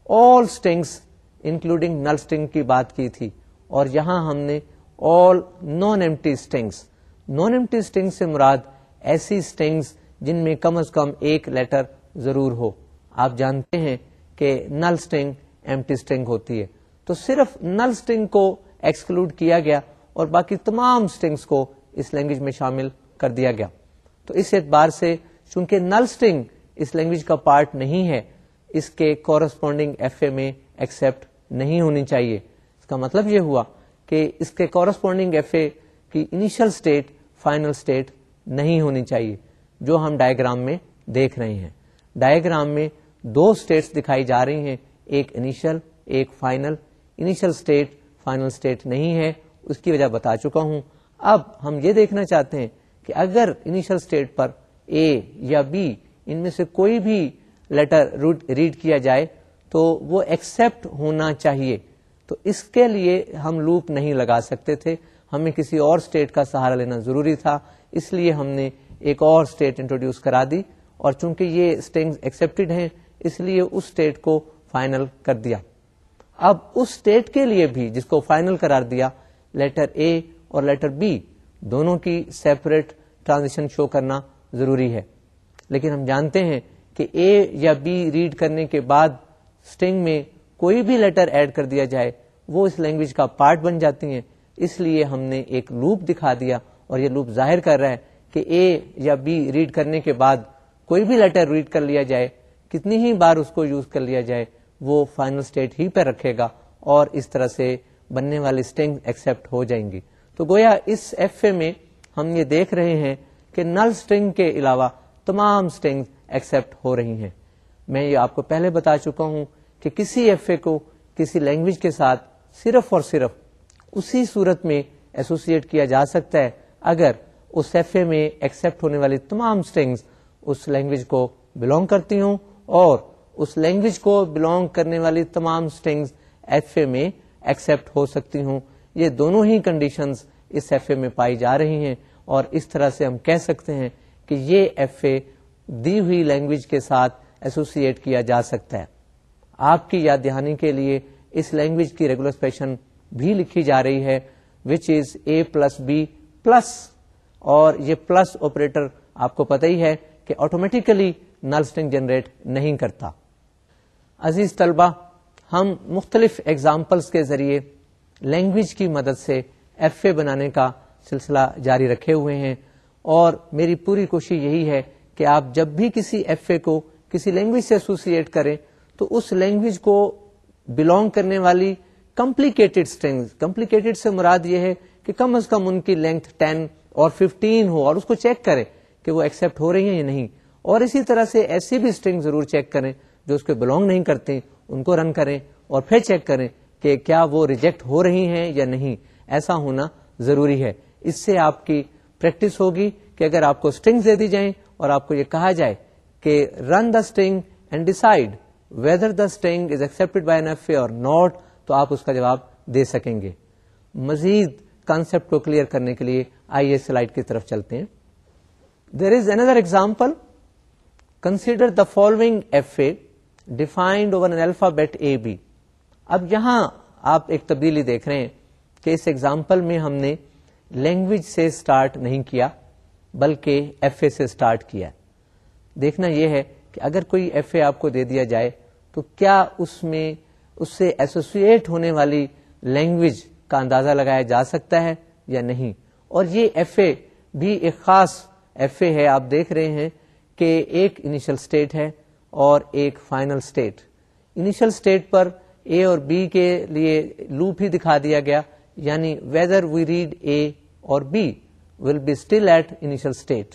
all strings including null string کی بات کی تھی اور یہاں ہم نے all non empty strings non empty string سے مراد ایسی اسٹنگس جن میں کم از کم ایک لیٹر ضرور ہو۔ آپ جانتے ہیں کہ نل اسٹنگ ایمٹی اسٹنگ ہوتی ہے۔ تو صرف نل اسٹنگ کو ایکسکلوڈ کیا گیا اور باقی تمام اسٹنگس کو اس لینگویج میں شامل کر دیا گیا۔ تو اس اعتبار سے چونکہ نل اسٹنگ اس لینگویج کا پارٹ نہیں ہے، اس کے کورسپونڈنگ ایف اے میں ایکسپٹ نہیں ہونی چاہیے۔ اس کا مطلب یہ ہوا کہ اس کے کورسپونڈنگ ایف اے کی انیشل اسٹیٹ فائنل اسٹیٹ نہیں ہونی چاہیے، جو ہم ڈائگرام میں دیکھ رہے ہیں۔ ڈائگرام میں دو اسٹیٹس دکھائی جا رہی ہیں، ایک انیشل ایک final initial state final state نہیں ہے، اس کی وجہ بتا چکا ہوں۔ اب ہم یہ دیکھنا چاہتے ہیں کہ اگر انیشل اسٹیٹ پر اے یا بی ان میں سے کوئی بھی لیٹر ریڈ کیا جائے، تو وہ ایکسپٹ ہونا چاہیے۔ تو اس کے لیے ہم لوپ نہیں لگا سکتے تھے۔ ہمیں کسی اور اسٹیٹ کا سہارا لینا ضروری تھا۔ اس لیے ہم نے ایک اور اسٹیٹ انٹروڈیوس کرا دی اور چونکہ یہ اسٹینگ ایکسپٹیڈ ہیں، اس لیے اس اسٹیٹ کو فائنل کر دیا۔ اب اس اسٹیٹ کے لیے بھی جس کو فائنل قرار دیا لیٹر اے اور لیٹر بی دونوں کی سیپریٹ ٹرانزیشن شو کرنا ضروری ہے۔ لیکن ہم جانتے ہیں کہ اے یا بی ریڈ کرنے کے بعد اسٹنگ میں کوئی بھی لیٹر ایڈ کر دیا جائے، وہ اس لینگویج کا پارٹ بن جاتی ہیں۔ اس لیے ہم نے ایک لوپ دکھا دیا اور یہ لوپ ظاہر کر رہا ہے کہ اے یا بی ریڈ کرنے کے بعد کوئی بھی لیٹر ریڈ کر لیا جائے، کتنی ہی بار اس کو یوز کر لیا جائے وہ فائنل اسٹیٹ ہی پہ رکھے گا اور اس طرح سے بننے والی اسٹنگ ایکسپٹ ہو جائیں گی۔ تو گویا اس ایف اے میں ہم یہ دیکھ رہے ہیں کہ نل اسٹنگ کے علاوہ تمام اسٹنگ ایکسپٹ ہو رہی ہیں۔ میں یہ آپ کو پہلے بتا چکا ہوں کہ کسی ایف اے کو کسی لینگویج کے ساتھ صرف اور صرف اسی صورت میں ایسوسیٹ کیا جا سکتا ہے اگر اس ایف اے میں ایکسپٹ ہونے والی تمام اسٹنگس اس لینگویج کو بلونگ کرتی ہوں اور اس لینگویج کو بلونگ کرنے والی تمام اسٹنگس ایف اے میں ایکسپٹ ہو سکتی ہوں۔ یہ دونوں ہی کنڈیشنز اس ایف اے میں پائی جا رہی ہیں اور اس طرح سے ہم کہہ سکتے ہیں کہ یہ ایف اے دی ہوئی لینگویج کے ساتھ ایسوسیٹ کیا جا سکتا ہے۔ آپ کی یاد دہانی کے لیے اس لینگویج کی ریگولر اسپیشن بھی لکھی جا رہی ہے which is A plus B plus اور یہ پلس آپریٹر آپ کو پتہ ہی ہے کہ آٹومیٹیکلی نل اسٹنگ جنریٹ نہیں کرتا۔ عزیز طلبہ، ہم مختلف ایگزامپلس کے ذریعے لینگویج کی مدد سے ایف اے بنانے کا سلسلہ جاری رکھے ہوئے ہیں۔ اور میری پوری کوشش یہی ہے کہ آپ جب بھی کسی ایف اے کو کسی لینگویج سے ایسوسیٹ کریں، تو اس لینگویج کو بلونگ کرنے والی کمپلیکیٹڈ اسٹرنگ کمپلیکیٹڈ سے مراد یہ ہے کہ کم از کم ان کی لینتھ ٹین اور ففٹین ہو اور اس کو چیک کریں کہ وہ ایکسپٹ ہو رہی ہیں یا نہیں۔ اور اسی طرح سے ایسی بھی اسٹرنگ ضرور چیک کریں۔ جو اس کو بلونگ نہیں کرتے، ان کو رن کریں اور پھر چیک کریں کہ کیا وہ ریجیکٹ ہو رہی ہیں یا نہیں۔ ایسا ہونا ضروری ہے۔ اس سے آپ کی پریکٹس ہوگی کہ اگر آپ کو اسٹرنگ دے دی جائیں اور آپ کو یہ کہا جائے کہ run the string and decide whether the string is accept by N F A or not تو آپ اس کا جواب دے سکیں گے۔ مزید کانسپٹ کو کلیئر کرنے کے لیے آئیے سلائڈ کی طرف چلتے ہیں۔ There is another example consider the following F A defined over an alphabet A B اب یہاں آپ ایک تبدیلی دیکھ رہے ہیں کہ اس ایگزامپل میں ہم نے لینگویج سے اسٹارٹ نہیں کیا، بلکہ ایف اے سے اسٹارٹ کیا دیکھنا یہ ہے کہ اگر کوئی ایف اے آپ کو دے دیا جائے، تو کیا اس میں، اس سے ایسوسیٹ ہونے والی لینگویج کا اندازہ لگایا جا سکتا ہے یا نہیں؟ اور یہ ایف اے بھی ایک خاص ایف اے ہے۔ آپ دیکھ رہے ہیں کہ ایک انیشل اسٹیٹ ہے اور ایک فائنل اسٹیٹ انیشل اسٹیٹ پر اے اور بی کے لیے لوپ ہی دکھا دیا گیا یعنی ویدر وی ریڈ اے اور B will be still at initial state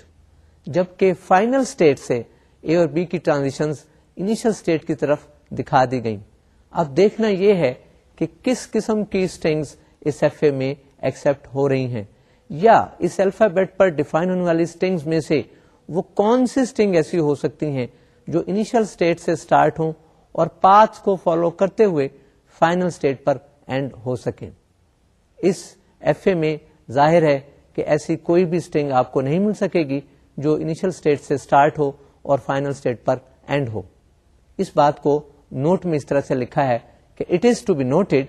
جبکہ فائنل اسٹیٹ سے اے اور بی کی ٹرانزیشن انیشل اسٹیٹ کی طرف دکھا دی گئی اب دیکھنا یہ ہے کہ کس قسم کی اسٹنگس اس ایف اے میں ایکسپٹ ہو رہی ہیں۔ یا اس الفابیٹ پر ڈیفائن ہونے والی اسٹنگس میں سے وہ کون سی اسٹنگ ایسی ہو سکتی ہیں جو انیشل اسٹیٹ سے اسٹارٹ ہوں اور پاتھ کو فالو کرتے ہوئے فائنل اسٹیٹ پر اینڈ ہو سکے اس ایف اے میں ظاہر ہے کہ ایسی کوئی بھی اسٹنگ آپ کو نہیں مل سکے گی جو انیشل اسٹیٹ سے اسٹارٹ ہو اور فائنل اسٹیٹ پر اینڈ ہو۔ اس بات کو نوٹ میں اس طرح سے لکھا ہے کہ it is to be noted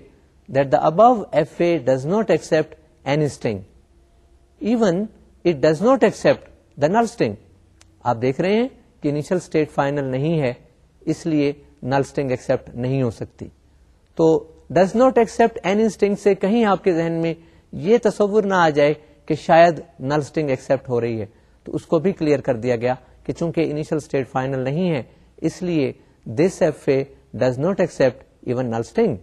that the above F A does not accept any string even it does not accept the null string آپ دیکھ رہے ہیں کہ انیشل اسٹیٹ فائنل نہیں ہے، اس لیے نل اسٹنگ ایکسپٹ نہیں ہو سکتی۔ تو does not accept any string سے کہیں آپ کے ذہن میں یہ تصور نہ آ جائے کہ شاید نل اسٹنگ ایکسپٹ ہو رہی ہے۔ تو اس کو بھی کلیئر کر دیا گیا کہ چونکہ انیشل اسٹیٹ فائنل نہیں ہے، اس لیے this F A does not accept even null string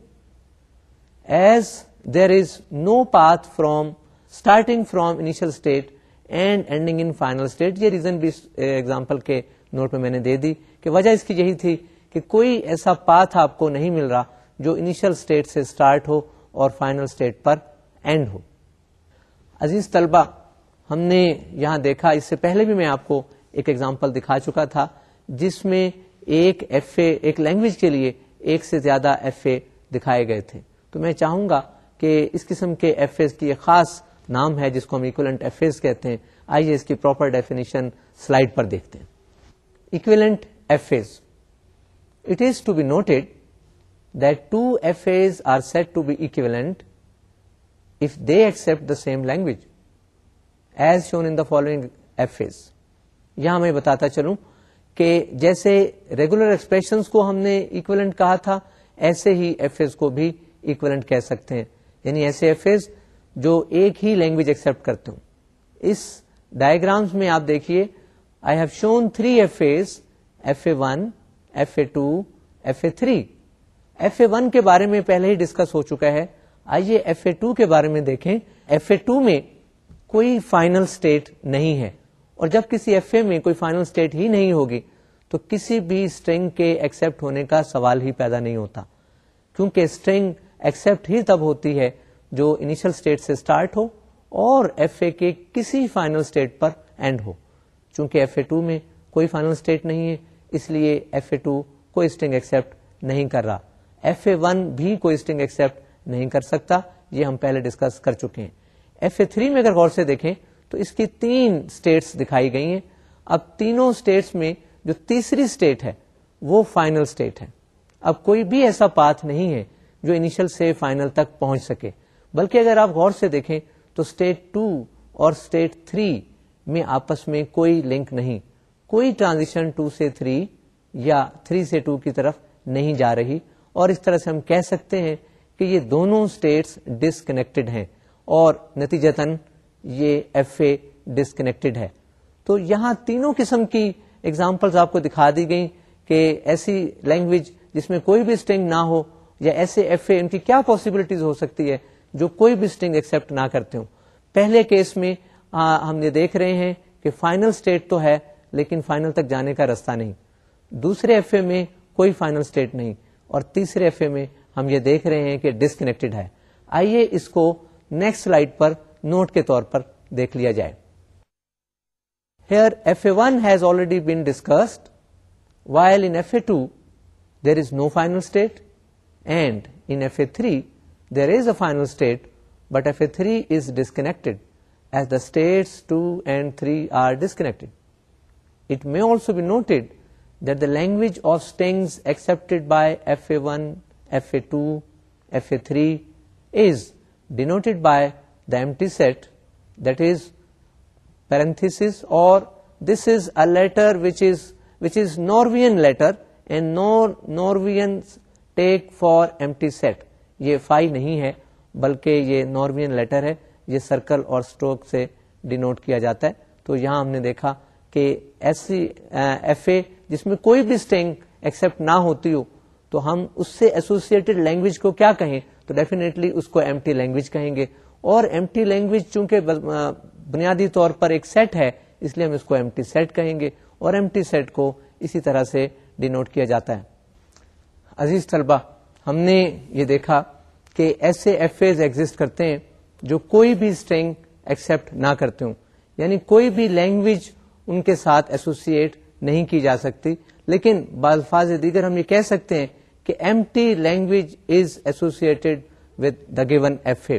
as there is no path from starting from initial state and ending in final state یہ ریزن بھی ایگزامپل eh, کے نوٹ میں میں نے دے دی کہ وجہ اس کی یہی تھی کہ کوئی ایسا پاتھ آپ کو نہیں مل رہا جو انیشل اسٹیٹ سے اسٹارٹ ہو اور فائنل اسٹیٹ پر اینڈ ہو۔ عزیز طلبہ، ہم نے یہاں دیکھا، اس سے پہلے بھی میں آپ کو ایک ایگزامپل دکھا چکا تھا، جس میں ایک ایف اے ایک لینگویج کے لیے ایک سے زیادہ ایف اے دکھائے گئے تھے۔ تو میں چاہوں گا کہ اس قسم کے ایف اے کی ایک خاص نام ہے جس کو ہم اکولنٹ ایف اے کہتے ہیں۔ آئیے اس کی پراپر ڈیفینیشن سلائڈ پر دیکھتے ہیں۔ Equivalent F A it is to be noted that two F As are set to be equivalent if they accept the same language as shown in the following F As یہاں میں بتاتا چلوں کہ جیسے regular expression کو ہم نے اکولنٹ کہا تھا، ایسے ہی ایف ایز کو بھی اکولنٹ کہہ سکتے ہیں۔ یعنی ایسے ایف ایز جو ایک ہی لینگویج ایکسپٹ کرتے ہوں۔ اس ڈائگرامس میں آپ دیکھیے I have shown three F As F A one F A two F A three F A one کے بارے میں پہلے ہی ڈسکس ہو چکا ہے۔ آئیے ایف اے ٹو کے بارے میں دیکھیں۔ ایف اے ٹو میں کوئی فائنل اسٹیٹ نہیں ہے۔ اور جب کسی ایف اے میں کوئی فائنل اسٹیٹ ہی نہیں ہوگی، تو کسی بھی اسٹرنگ کے ایکسپٹ ہونے کا سوال ہی پیدا نہیں ہوتا۔ کیونکہ اسٹرنگ ایکسپٹ ہی تب ہوتی ہے جو انیشل اسٹیٹ سے اسٹارٹ ہو اور ایف اے کے کسی فائنل اسٹیٹ پر اینڈ ہو۔ چونکہ ایف اے ٹو میں کوئی فائنل اسٹیٹ نہیں ہے، اس لیے ایف اے ٹو کوئی اسٹنگ ایکسپٹ نہیں کر رہا۔ ایف اے ون بھی کوئی اسٹنگ ایکسپٹ نہیں کر سکتا، یہ ہم پہلے ڈسکس کر چکے ہیں۔ ایف اے تھری میں اگر غور سے دیکھیں تو اس کی تین اسٹیٹس دکھائی گئی ہیں۔ اب تینوں اسٹیٹس میں جو تیسری اسٹیٹ ہے، وہ فائنل اسٹیٹ ہے۔ اب کوئی بھی ایسا پاتھ نہیں ہے جو انیشل سے فائنل تک پہنچ سکے۔ بلکہ اگر آپ غور سے دیکھیں تو اسٹیٹ ٹو اور اسٹیٹ تھری میں آپس میں کوئی لنک نہیں۔ کوئی ٹرانزیشن ٹو سے تھری یا تھری سے ٹو کی طرف نہیں جا رہی۔ اور اس طرح سے ہم کہہ سکتے ہیں کہ یہ دونوں اسٹیٹس ڈسکنیکٹڈ ہیں۔ اور نتیجتاً یہ ایف اے ڈسکنیکٹڈ ہے۔ تو یہاں تینوں قسم کی ایگزامپلز آپ کو دکھا دی گئی کہ ایسی لینگویج جس میں کوئی بھی اسٹنگ نہ ہو یا ایسے ایف اے ان کی کیا پاسبلٹیز ہو سکتی ہے جو کوئی بھی اسٹنگ ایکسپٹ نہ کرتے ہوں۔ پہلے کیس میں ہم یہ دیکھ رہے ہیں کہ فائنل اسٹیٹ تو ہے، لیکن فائنل تک جانے کا رستہ نہیں۔ دوسرے ایف اے میں کوئی فائنل اسٹیٹ نہیں۔ اور تیسرے ایف اے میں ہم یہ دیکھ رہے ہیں کہ ڈسکنیکٹڈ ہے۔ آئیے اس کو نیکسٹ سلائڈ پر نوٹ کے طور پر دیکھ لیا جائے۔ Here F A one has already been discussed while in F A two there is no final state and in F A three there is a final state but F A three is disconnected but FA3 is disconnected as the states 2 and 3 are disconnected. It may also be noted that the language of strings accepted by FA1, FA2, FA3 is denoted by the empty set, that is parenthesis, or this is a letter which is Norwegian letter, and Norwegians take for empty set. یہ phi نہیں ہے بلکہ یہ نارمین letter ہے یہ circle اور stroke سے denote کیا جاتا ہے۔ تو یہاں ہم نے دیکھا کہ ایسی ایف اے جس میں کوئی بھی اسٹینگ ایکسپٹ نہ ہوتی ہو، تو ہم اس سے ایسوسیٹڈ لینگویج کو کیا کہیں؟ تو ڈیفینیٹلی اس کو ایم ٹی لینگویج کہیں گے۔ اور ایم ٹی لینگویج چونکہ بنیادی طور پر ایک سیٹ ہے، اس لیے ہم اس کو ایم ٹی سیٹ کہیں گے۔ اور ایم ٹی سیٹ کو اسی طرح سے ڈینوٹ کیا جاتا ہے۔ عزیز طلبہ، ہم نے یہ دیکھا کہ ایسے ایف ایز ایگزٹ کرتے ہیں جو کوئی بھی اسٹرنگ ایکسپٹ نہ کرتے ہوں۔ یعنی کوئی بھی لینگویج ان کے ساتھ ایسوسیٹ نہیں کی جا سکتی۔ لیکن بالفاظ دیگر ہم یہ کہہ سکتے ہیں کہ empty language is associated with the given F A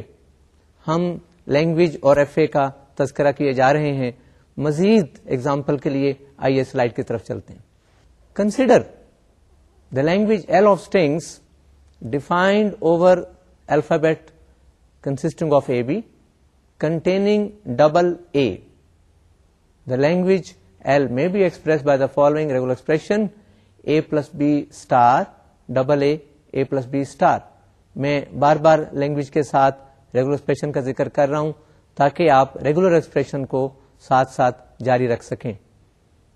ہم لینگویج اور ایف اے کا تذکرہ کیے جا رہے ہیں۔ مزید اگزامپل کے لیے آئیے سلائڈ کی طرف چلتے ہیں۔ Consider the language L of strings defined over alphabet consisting of A B containing double A the language L may be express by the following regular expression A plus B star double A A plus B star میں بار بار language کے ساتھ regular expression کا ذکر کر رہا ہوں تاکہ آپ ریگولر ایکسپریشن کو ساتھ ساتھ جاری رکھ سکیں۔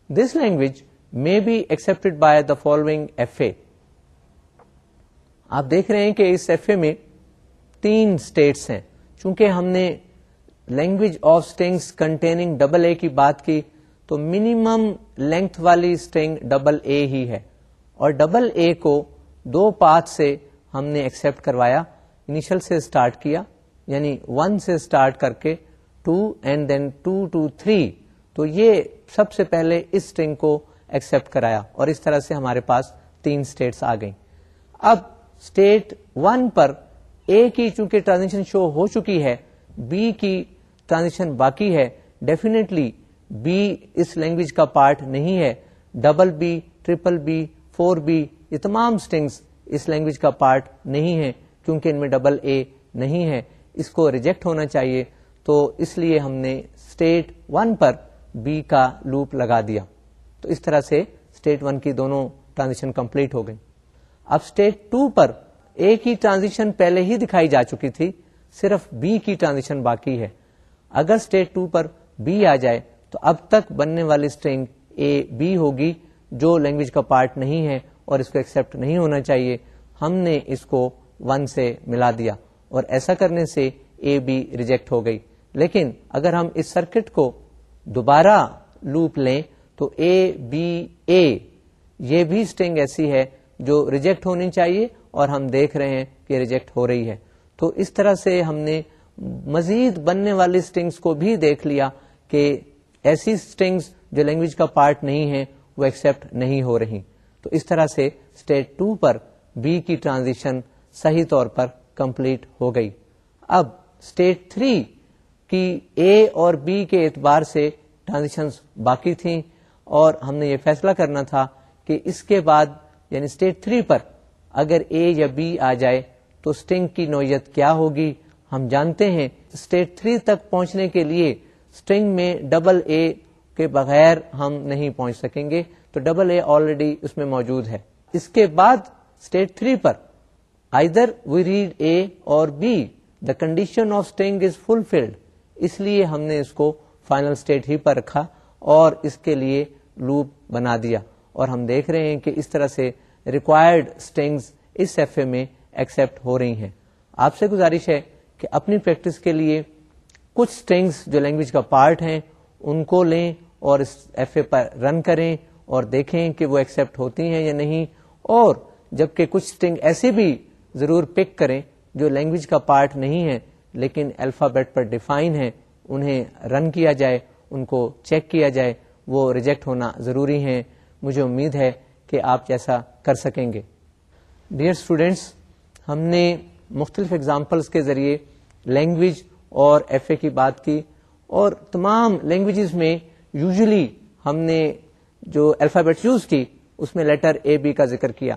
This language may be accepted by the following F A آپ دیکھ رہے ہیں کہ اس ایف اے میں تین اسٹیٹس ہیں۔ چونکہ ہم نے language of strings containing double A کی بات کی، تو منیمم لینتھ والی اسٹنگ ڈبل اے ہی ہے۔ اور ڈبل اے کو دو پاتھ سے ہم نے ایکسپٹ کروایا، انیشل سے اسٹارٹ کیا یعنی ون سے اسٹارٹ کر کے two and then two two three. تو یہ سب سے پہلے اس اسٹنگ کو ایکسپٹ کرایا اور اس طرح سے ہمارے پاس تین اسٹیٹس آ گئیں۔ اب اسٹیٹ ون پر اے کی چونکہ ٹرانزیکشن شو ہو چکی ہے بی کی ٹرانزیکشن باقی ہے ڈیفینیٹلی بی اس لینگویج کا پارٹ نہیں ہے. Double B triple B four B یہ تمام اسٹنگس اس لینگویج کا پارٹ نہیں ہے کیونکہ ان میں ڈبل اے نہیں ہے. اس کو ریجیکٹ ہونا چاہیے، تو اس لیے ہم نے اسٹیٹ ون پر بی کا لوپ لگا دیا. تو اس طرح سے اسٹیٹ ون کی دونوں ٹرانزیکشن کمپلیٹ ہو گئی اب اسٹیج ٹو پر اے کی ٹرانزیشن پہلے ہی دکھائی جا چکی تھی، صرف بی کی ٹرانزیشن باقی ہے۔ اگر اسٹیج ٹو پر بی آ جائے تو اب تک بننے والی اسٹرنگ اے بی ہوگی، جو لینگویج کا پارٹ نہیں ہے اور اس کو ایکسپٹ نہیں ہونا چاہیے۔ ہم نے اس کو ون سے ملا دیا اور ایسا کرنے سے اے بی ریجیکٹ ہو گئی۔ لیکن اگر ہم اس سرکٹ کو دوبارہ لوپ لیں تو اے بی اے یہ بھی اسٹرنگ ایسی ہے جو ریجیکٹ ہونی چاہیے اور ہم دیکھ رہے ہیں کہ ریجیکٹ ہو رہی ہے۔ تو اس طرح سے ہم نے مزید بننے والی اسٹنگس کو بھی دیکھ لیا کہ ایسی اسٹنگس جو لینگویج کا پارٹ نہیں ہے وہ ایکسپٹ نہیں ہو رہی۔ تو اس طرح سے اسٹیٹ ٹو پر بی کی ٹرانزیشن صحیح طور پر کمپلیٹ ہو گئی۔ اب اسٹیٹ تھری کی اے اور بی کے اعتبار سے ٹرانزیکشن باقی تھیں اور ہم نے یہ فیصلہ کرنا تھا کہ اس کے بعد یعنی اسٹیٹ تھری پر اگر اے یا بی آ جائے تو اسٹنگ کی نوعیت کیا ہوگی؟ ہم جانتے ہیں اسٹیٹ تھری تک پہنچنے کے لیے اسٹنگ میں ڈبل اے کے بغیر ہم نہیں پہنچ سکیں گے۔ تو ڈبل اے آلریڈی اس میں موجود ہے۔ اس کے بعد اسٹیٹ تھری پر either we read A اور B the condition of string is fulfilled اس لیے ہم نے اس کو فائنل اسٹیٹ ہی پر رکھا اور اس کے لیے لوپ بنا دیا۔ اور ہم دیکھ رہے ہیں کہ اس طرح سے ریکوائرڈ اسٹنگز اس ایف اے میں ایکسپٹ ہو رہی ہیں۔ آپ سے گزارش ہے کہ اپنی پریکٹس کے لیے کچھ اسٹنگس جو لینگویج کا پارٹ ہیں، ان کو لیں اور اس ایف اے پر رن کریں اور دیکھیں کہ وہ ایکسپٹ ہوتی ہیں یا نہیں۔ اور جبکہ کچھ اسٹنگ ایسے بھی ضرور پک کریں جو لینگویج کا پارٹ نہیں ہے لیکن الفابیٹ پر ڈیفائن ہے انہیں رن کیا جائے، ان کو چیک کیا جائے، وہ ریجیکٹ ہونا ضروری ہیں۔ مجھے امید ہے کہ آپ جیسا کر سکیں گے۔ ڈیئر اسٹوڈینٹس ہم نے مختلف اگزامپلس کے ذریعے لینگویج اور ایف اے کی بات کی اور تمام لینگویجز میں یوزلی ہم نے جو الفابیٹ یوز کی، اس میں لیٹر اے بی کا ذکر کیا۔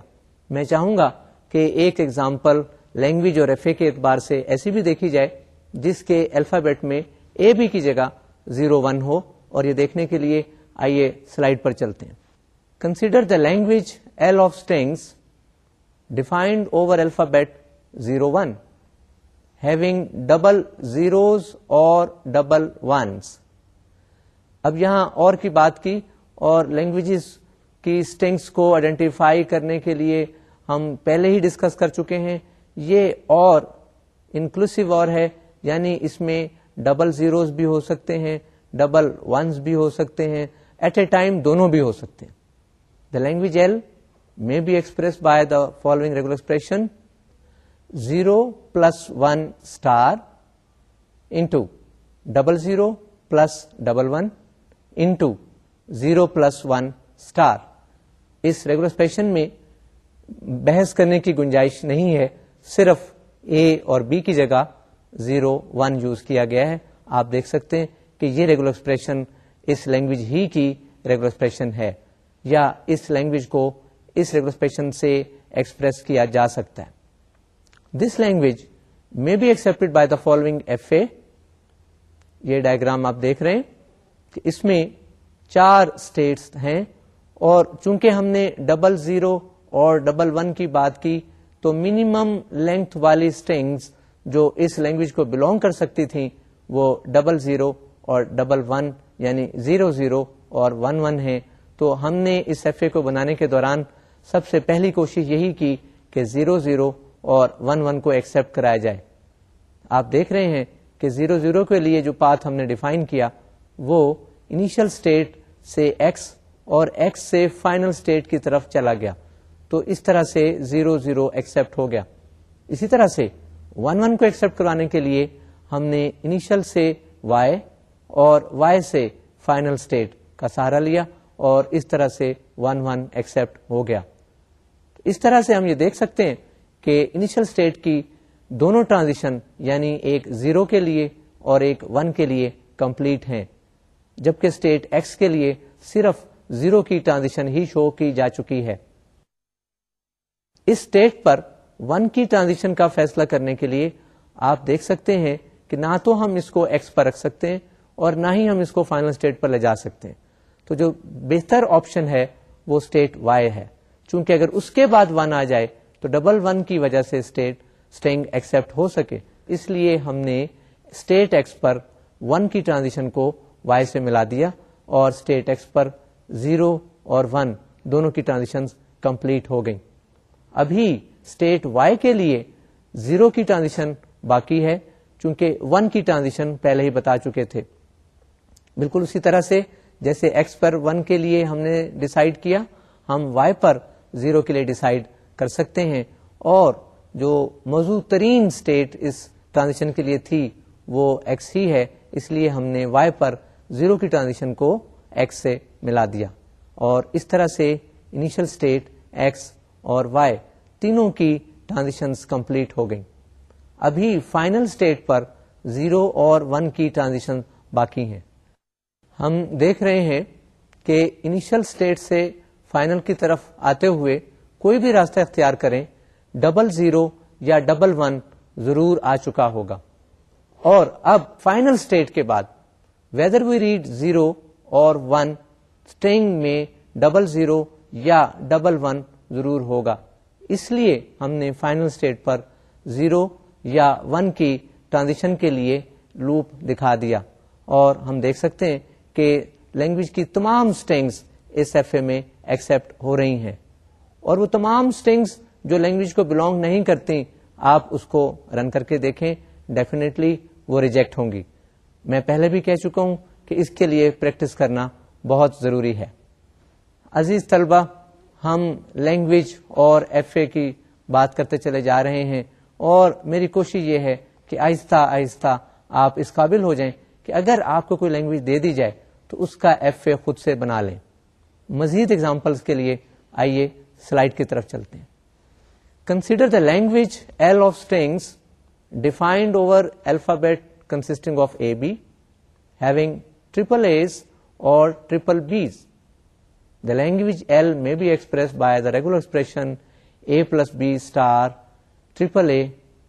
میں چاہوں گا کہ ایک ایگزامپل لینگویج اور ایف اے کے اعتبار سے ایسی بھی دیکھی جائے جس کے الفابیٹ میں اے بی کی جگہ زیرو ون ہو۔ اور یہ دیکھنے کے لیے آئیے سلائڈ پر چلتے ہیں۔ Consider the language L of strings defined over alphabet zero one having double zeros اور ڈبل ونس اب یہاں اور کی بات کی اور لینگویجز کی اسٹینگس کو آئیڈینٹیفائی کرنے کے لیے ہم پہلے ہی ڈسکس کر چکے ہیں۔ یہ اور انکلوسو اور ہے یعنی اس میں ڈبل زیروز بھی ہو سکتے ہیں ڈبل ونس بھی ہو سکتے ہیں ایٹ اے ٹائم دونوں بھی ہو سکتے ہیں۔ The language L may be express by the following regular expression zero plus one star into double zero plus double one into zero plus one star us regular expression میں بحث کرنے کی گنجائش نہیں ہے، صرف اے اور بی کی جگہ زیرو ون یوز کیا گیا ہے۔ آپ دیکھ سکتے ہیں کہ یہ ریگولر ایکسپریشن اس لینگویج ہی کی ریگولر ایکسپریشن ہے۔ یا اس لینگویج کو اس ریگولر سے ایکسپریس کیا جا سکتا ہے۔ This language may be accept by the following F A یہ ڈائگرام آپ دیکھ رہے ہیں کہ اس میں چار اسٹیٹس ہیں اور چونکہ ہم نے ڈبل زیرو اور ڈبل ون کی بات کی تو منیمم لینتھ والی اسٹینگس جو اس لینگویج کو بلونگ کر سکتی تھیں وہ ڈبل زیرو اور ڈبل ون یعنی زیرو زیرو اور ون ون ہے تو ہم نے اس ایف اے کو بنانے کے دوران سب سے پہلی کوشش یہی کی کہ زیرو زیرو اور ون ون کو ایکسپٹ کرایا جائے۔ آپ دیکھ رہے ہیں کہ زیرو زیرو کے لیے جو پاتھ ہم نے ڈیفائن کیا، وہ انیشل اسٹیٹ سے ایکس اور ایکس سے فائنل اسٹیٹ کی طرف چلا گیا۔ تو اس طرح سے زیرو زیرو ایکسپٹ ہو گیا۔ اسی طرح سے ون ون کو ایکسپٹ کروانے کے لیے ہم نے انیشل سے وائی اور وائی سے فائنل اسٹیٹ کا سہارا لیا۔ اور اس طرح سے ون ون ایکسپٹ ہو گیا۔ اس طرح سے ہم یہ دیکھ سکتے ہیں کہ انیشل اسٹیٹ کی دونوں ٹرانزیشن یعنی ایک زیرو کے لیے اور ایک ون کے لیے کمپلیٹ ہیں، جبکہ اسٹیٹ ایکس کے لیے صرف زیرو کی ٹرانزیشن ہی شو کی جا چکی ہے۔ اس اسٹیٹ پر ون کی ٹرانزیشن کا فیصلہ کرنے کے لیے آپ دیکھ سکتے ہیں کہ نہ تو ہم اس کو ایکس پر رکھ سکتے ہیں اور نہ ہی ہم اس کو فائنل اسٹیٹ پر لے جا سکتے ہیں۔ تو جو بہتر آپشن ہے وہ اسٹیٹ وائی ہے۔ چونکہ اگر اس کے بعد ون آ جائے تو ڈبل ون کی وجہ سے اسٹیٹ اسٹینگ ایکسپٹ ہو سکے۔ اس لیے ہم نے اسٹیٹ ایکس پر ون کی ٹرانزیشن کو وائی سے ملا دیا اور اسٹیٹ ایکس پر زیرو اور ون دونوں کی ٹرانزیکشن کمپلیٹ ہو گئی ابھی اسٹیٹ وائی کے لیے زیرو کی ٹرانزیشن باقی ہے، چونکہ ون کی ٹرانزیشن پہلے ہی بتا چکے تھے۔ بالکل اسی طرح سے جیسے ایکس پر ون کے لیے ہم نے ڈسائڈ کیا، ہم وائی پر زیرو کے لیے ڈسائڈ کر سکتے ہیں۔ اور جو موجود ترین اسٹیٹ اس ٹرانزیشن کے لیے تھی، وہ ایکس ہی ہے۔ اس لیے ہم نے وائی پر زیرو کی ٹرانزیشن کو ایکس سے ملا دیا۔ اور اس طرح سے انیشل اسٹیٹ ایکس اور وائی تینوں کی ٹرانزیشن کمپلیٹ ہو گئی ابھی فائنل اسٹیٹ پر زیرو اور ون کی ٹرانزیشن باقی ہیں۔ ہم دیکھ رہے ہیں کہ انیشل اسٹیٹ سے فائنل کی طرف آتے ہوئے کوئی بھی راستہ اختیار کریں ڈبل زیرو یا ڈبل ون ضرور آ چکا ہوگا۔ اور اب فائنل اسٹیٹ کے بعد ویدر وی ریڈ زیرو اور ون اسٹینگ میں ڈبل زیرو یا ڈبل ون ضرور ہوگا۔ اس لیے ہم نے فائنل اسٹیٹ پر زیرو یا ون کی ٹرانزیشن کے لیے لوپ دکھا دیا۔ اور ہم دیکھ سکتے ہیں کہ لینگویج کی تمام اسٹینگس اس ایف اے میں ایکسپٹ ہو رہی ہیں۔ اور وہ تمام اسٹینگس جو لینگویج کو بلونگ نہیں کرتی، آپ اس کو رن کر کے دیکھیں ڈیفینیٹلی وہ ریجیکٹ ہوں گی۔ میں پہلے بھی کہہ چکا ہوں کہ اس کے لیے پریکٹس کرنا بہت ضروری ہے۔ عزیز طلبہ، ہم لینگویج اور ایف اے کی بات کرتے چلے جا رہے ہیں۔ اور میری کوشش یہ ہے کہ آہستہ آہستہ آپ اس قابل ہو جائیں کہ اگر آپ کو کوئی لینگویج دے دی جائے تو اس کا ایف اے خود سے بنا لیں۔ مزید ایگزامپل کے لیے آئیے سلائڈ کی طرف چلتے ہیں۔ Consider the language L of strings defined over alphabet consisting of A B having triple A's اور triple B's the language L may be express by the regular expression A plus B star triple A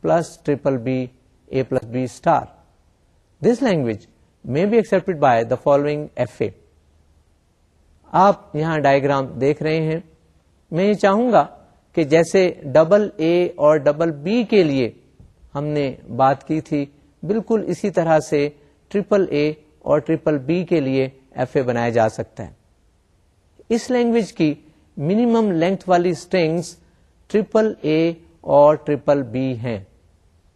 plus triple B A plus B star this language language may be accepted by the following FA. آپ یہاں diagram دیکھ رہے ہیں۔ میں یہ چاہوں گا کہ جیسے ڈبل اے اور ڈبل بی کے لیے ہم نے بات کی تھی، بالکل اسی طرح سے ٹریپل اے اور ٹریپل بی کے لیے ایف اے بنایا جا سکتا ہے اس لینگویج کی منیمم لینتھ والی اسٹرنگس ٹریپل اے اور ٹریپل بی ہیں۔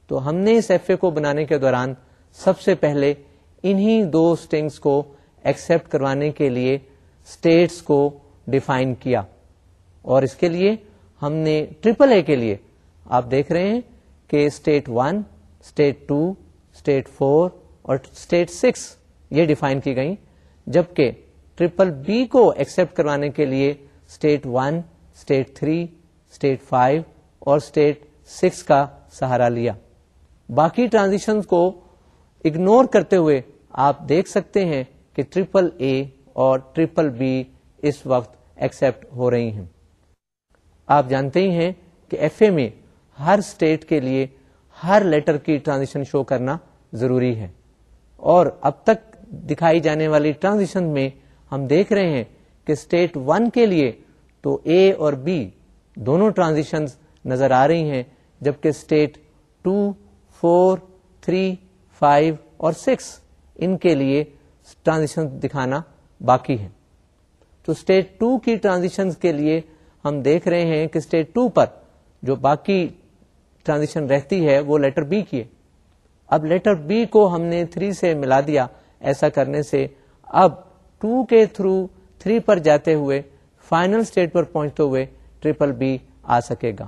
تو ہم نے اس ایف اے کو بنانے کے دوران سب سے پہلے انہی دو اسٹرنگس کو ایکسپٹ کروانے کے لیے اسٹیٹس کو ڈیفائن کیا۔ اور اس کے لیے ہم نے ٹریپل اے کے لیے۔ آپ دیکھ رہے ہیں کہ state one state two state four اور اسٹیٹ سکس یہ ڈیفائن کی گئی جبکہ ٹریپل بی کو ایکسپٹ کروانے کے لیے state one state three state five اور اسٹیٹ سکس کا سہارا لیا۔ باقی ٹرانزیشن کو اگنور کرتے ہوئے آپ دیکھ سکتے ہیں کہ ٹریپل اے اور ٹریپل بی اس وقت ایکسپٹ ہو رہی ہیں۔ آپ جانتے ہی ہیں کہ ایف اے میں ہر اسٹیٹ کے لیے ہر لیٹر کی ٹرانزیشن شو کرنا ضروری ہے۔ اور اب تک دکھائی جانے والی ٹرانزیشن میں ہم دیکھ رہے ہیں کہ اسٹیٹ ون کے لیے تو اے اور بی دونوں ٹرانزیشن نظر آ رہی ہیں، جبکہ state two four three five اور سکس ان کے لیے ٹرانزیشن دکھانا باقی ہے۔ تو اسٹیٹ ٹو کی ٹرانزیشن کے لیے ہم دیکھ رہے ہیں کہ اسٹیٹ ٹو پر جو باقی ٹرانزیشن رہتی ہے وہ لیٹر بی کی ہے۔ اب لیٹر بی کو ہم نے تھری سے ملا دیا ایسا کرنے سے۔ اب ٹو کے تھرو تھری پر جاتے ہوئے فائنل اسٹیٹ پر پہنچتے ہوئے ٹریپل بی آ سکے گا۔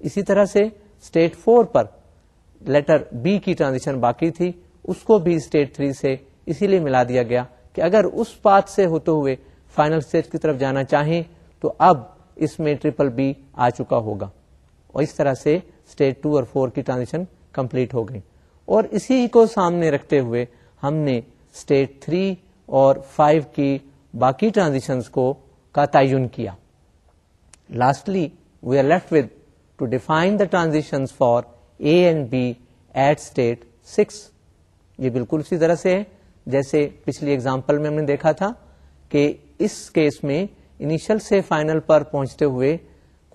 اسی طرح سے اسٹیٹ فور پر لیٹر بی کی ٹرانزیشن باقی تھی، اس کو بھی اسٹیٹ تھری سے اسی لیے ملا دیا گیا کہ اگر اس پات سے ہوتے ہوئے فائنل اسٹیج کی طرف جانا چاہیں تو اب اس میں ٹریپل بی آ چکا ہوگا۔ اور اس طرح سے اسٹیج ٹو اور فور کی ٹرانزیکشن کمپلیٹ ہو گئی۔ اور اسی کو سامنے رکھتے ہوئے ہم نے اسٹیج تھری اور فائیو کی باقی ٹرانزیکشن کو کا تعین کیا۔ Lastly we are left with to define the transaction for A and B at state six یہ بالکل اسی طرح سے ہے جیسے پچھلی ایگزامپل میں ہم نے دیکھا تھا کہ اس کیس میں انیشل سے فائنل پر پہنچتے ہوئے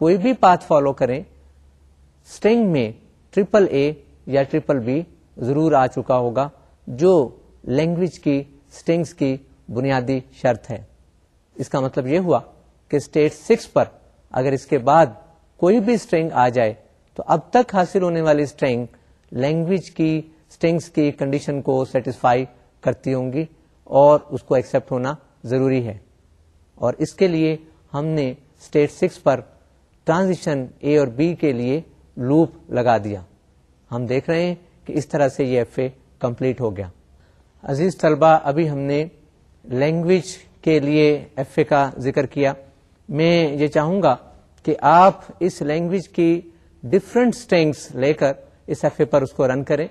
کوئی بھی پاتھ فالو کریں اسٹنگ میں ٹریپل اے یا ٹریپل بی ضرور آ چکا ہوگا، جو لینگویج کی اسٹنگس کی بنیادی شرط ہے۔ اس کا مطلب یہ ہوا کہ اسٹیٹ سکس پر اگر اس کے بعد کوئی بھی اسٹرنگ آ جائے تو اب تک حاصل ہونے والی اسٹرنگ لینگویج کی اسٹنگس کی کنڈیشن کو سیٹسفائی کرتی ہوں گی اور اس کو ایکسپٹ ہونا ضروری ہے۔ اور اس کے لیے ہم نے اسٹیٹ سکس پر ٹرانزیشن اے اور بی کے لیے لوپ لگا دیا۔ ہم دیکھ رہے ہیں کہ اس طرح سے یہ ایف اے کمپلیٹ ہو گیا۔ عزیز طلبہ ابھی ہم نے لینگویج کے لیے ایف اے کا ذکر کیا۔ میں یہ چاہوں گا کہ آپ اس لینگویج کی ڈفرنٹ اسٹینگس لے کر اس ایف اے پر اس کو رن کریں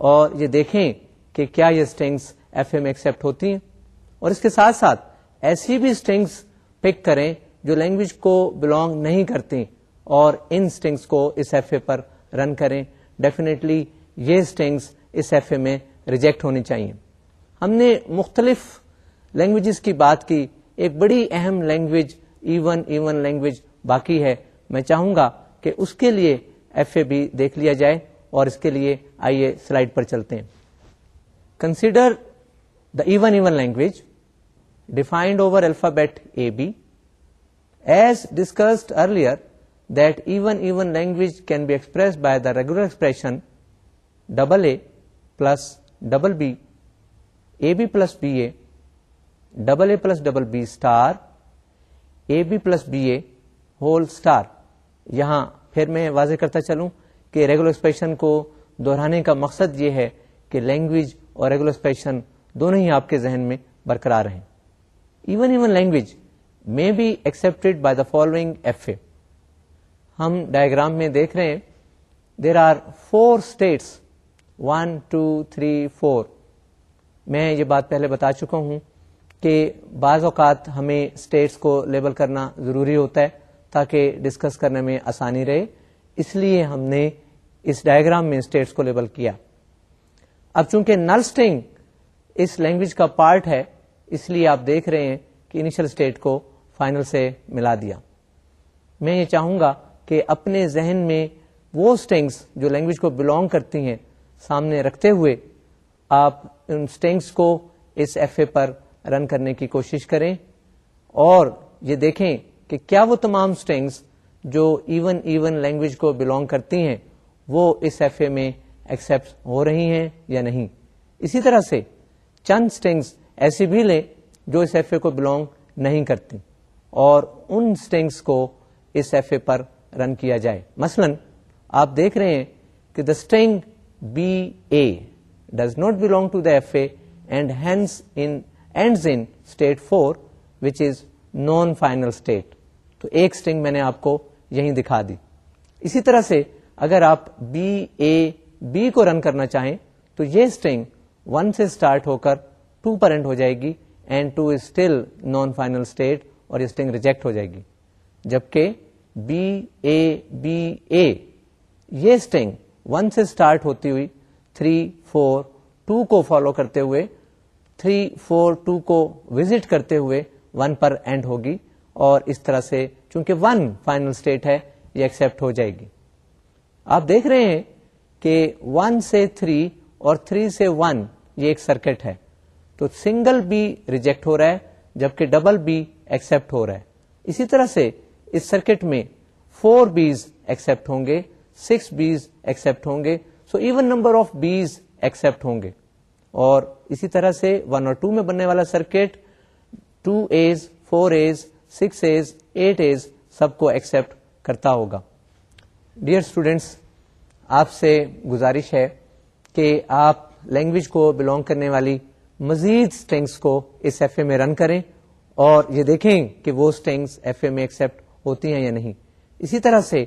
اور یہ دیکھیں کہ کیا یہ اسٹنگس ایف اے میں ایکسپٹ ہوتی ہیں اور اس کے ساتھ ساتھ ایسی بھی اسٹنگس پک کریں جو لینگویج کو بلونگ نہیں کرتی اور ان اسٹنگس کو اس ایف اے پر رن کریں ڈیفینیٹلی یہ اسٹنگس اس ایف اے میں ریجیکٹ ہونی چاہیے ہم نے مختلف لینگویجز کی بات کی ایک بڑی اہم لینگویج ایون ایون لینگویج باقی ہے میں چاہوں گا کہ اس کے لیے ایف اے بی دیکھ لیا جائے اور اس کے لیے آئیے سلائڈ پر چلتے ہیں۔ Consider the even even language defined over alphabet A B as discussed earlier that even even language can be express by the regular expression double A plus double B A B plus B A double A plus double B star A B plus B A whole star یہاں پھر میں واضح کرتا چلوں کہ regular expression کو دہرانے کا مقصد یہ ہے کہ لینگویج اور ریگولر ایکسپریشن دونوں ہی آپ کے ذہن میں برقرار ہیں even even language may be accepted by the following F A ہم ڈائگرام میں دیکھ رہے ہیں there are four states one two three four میں یہ بات پہلے بتا چکا ہوں کہ بعض اوقات ہمیں اسٹیٹس کو لیبل کرنا ضروری ہوتا ہے۔ تاکہ ڈسکس کرنے میں آسانی رہے۔ اس لیے ہم نے اس ڈائگرام میں اسٹیٹس کو لیبل کیا۔ اب چونکہ نل اسٹنگ اس لینگویج کا پارٹ ہے، اس لیے آپ دیکھ رہے ہیں کہ انیشل اسٹیٹ کو فائنل سے ملا دیا۔ میں یہ چاہوں گا کہ اپنے ذہن میں وہ اسٹینگس جو لینگویج کو بلونگ کرتی ہیں سامنے رکھتے ہوئے آپ ان اسٹینگس کو اس ایف اے پر رن کرنے کی کوشش کریں اور یہ دیکھیں کہ کیا وہ تمام اسٹینگس جو ایون ایون لینگویج کو بلونگ کرتی ہیں، وہ اس ایف اے میں ایکسپٹ ہو رہی ہیں یا نہیں؟ اسی طرح سے چند اسٹینگس ایسی بھی لیں جو اس ایف اے کو بلونگ نہیں کرتی اور ان اسٹینگس کو اس ایف اے پر رن کیا جائے۔ مثلا آپ دیکھ رہے ہیں کہ the string B A does not belong to the F A and hence ends in state four which is non final state تو ایک اسٹنگ میں نے آپ کو یہیں دکھا دی۔ اسی طرح سے اگر آپ بی اے بی کو رن کرنا چاہیں، تو یہ اسٹنگ ون سے اسٹارٹ ہو کر ٹو پر اینڈ ہو جائے گی، and two is still non final state اور یہ اسٹنگ ریجیکٹ ہو جائے گی۔ جبکہ بی اے بی اے یہ اسٹنگ ون سے اسٹارٹ ہوتی ہوئی تھری، فور، ٹو کو فالو کرتے ہوئے، تھری، فور، ٹو کو وزٹ کرتے ہوئے ون پر اینڈ ہوگی۔ اور اس طرح سے چونکہ ون فائنل اسٹیٹ ہے، یہ ایکسپٹ ہو جائے گی۔ آپ دیکھ رہے ہیں کہ ون سے تھری اور تھری سے ون یہ ایک سرکٹ ہے۔ تو سنگل بی ریجیکٹ ہو رہا ہے، جبکہ ڈبل بی ایکسپٹ ہو رہا ہے۔ اسی طرح سے اس سرکٹ میں فور بیز ایکسپٹ ہوں گے سکس بیز ایکسپٹ ہوں گے۔ So even number of B's accept ہوں گے۔ اور اسی طرح سے ون اور ٹو میں بننے والا circuit two A's four A's six A's, eight A's سب کو ایکسپٹ کرتا ہوگا۔ ڈیئر اسٹوڈینٹس آپ سے گزارش ہے کہ آپ لینگویج کو بلونگ کرنے والی مزید اسٹینگس کو اس ایف اے میں رن کریں اور یہ دیکھیں کہ وہ اسٹینگس ایف اے میں ایکسپٹ ہوتی ہیں یا نہیں۔ اسی طرح سے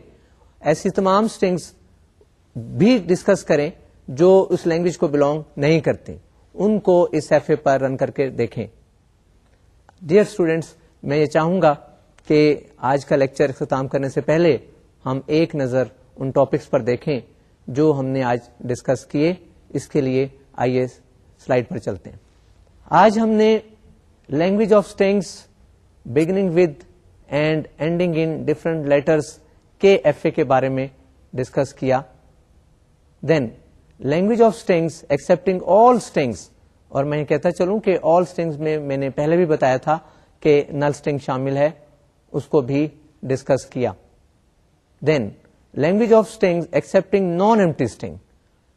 ایسی تمام اسٹینگس بھی ڈسکس کریں جو اس لینگویج کو بلونگ نہیں کرتے۔ ان کو اس ایف اے پر رن کر کے دیکھیں۔ ڈیئر اسٹوڈینٹس میں یہ چاہوں گا کہ آج کا لیکچر اختتام کرنے سے پہلے ہم ایک نظر ان ٹاپکس پر دیکھیں جو ہم نے آج ڈسکس کیے۔ اس کے لیے آئیے سلائڈ پر چلتے ہیں۔ آج ہم نے language of strings beginning with and ending in different letters کے ایف اے کے بارے میں ڈسکس کیا۔ Then language of strings accepting all strings اور میں کہتا چلوں کہ آل اسٹینگس میں میں نے پہلے بھی بتایا تھا کہ نل اسٹنگ شامل ہے، اس کو بھی ڈسکس کیا۔ Then language of string accepting non empty string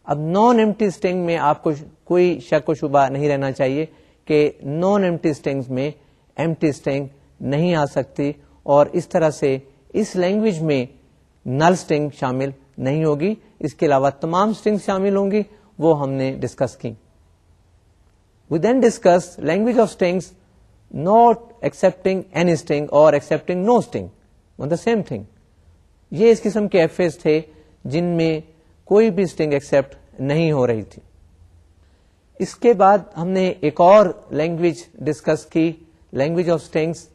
اب نان ایمٹی اسٹنگ میں آپ کو کوئی شک و شبہ نہیں رہنا چاہیے کہ نان ایمٹی اسٹنگ میں ایمٹی اسٹنگ نہیں آ سکتی اور اس طرح سے اس لینگویج میں نل اسٹنگ شامل نہیں ہوگی۔ اس کے علاوہ تمام اسٹنگ شامل ہوں گی، وہ ہم نے ڈسکس کی۔ We then discuss language of strings not accepting an string اور accepting no string the same thing یہ اس قسم کے ایف ایز تھے جن میں کوئی بھی اسٹنگ ایکسپٹ نہیں ہو رہی تھی۔ اس کے بعد ہم نے ایک اور لینگویج ڈسکس کی۔ Language of strings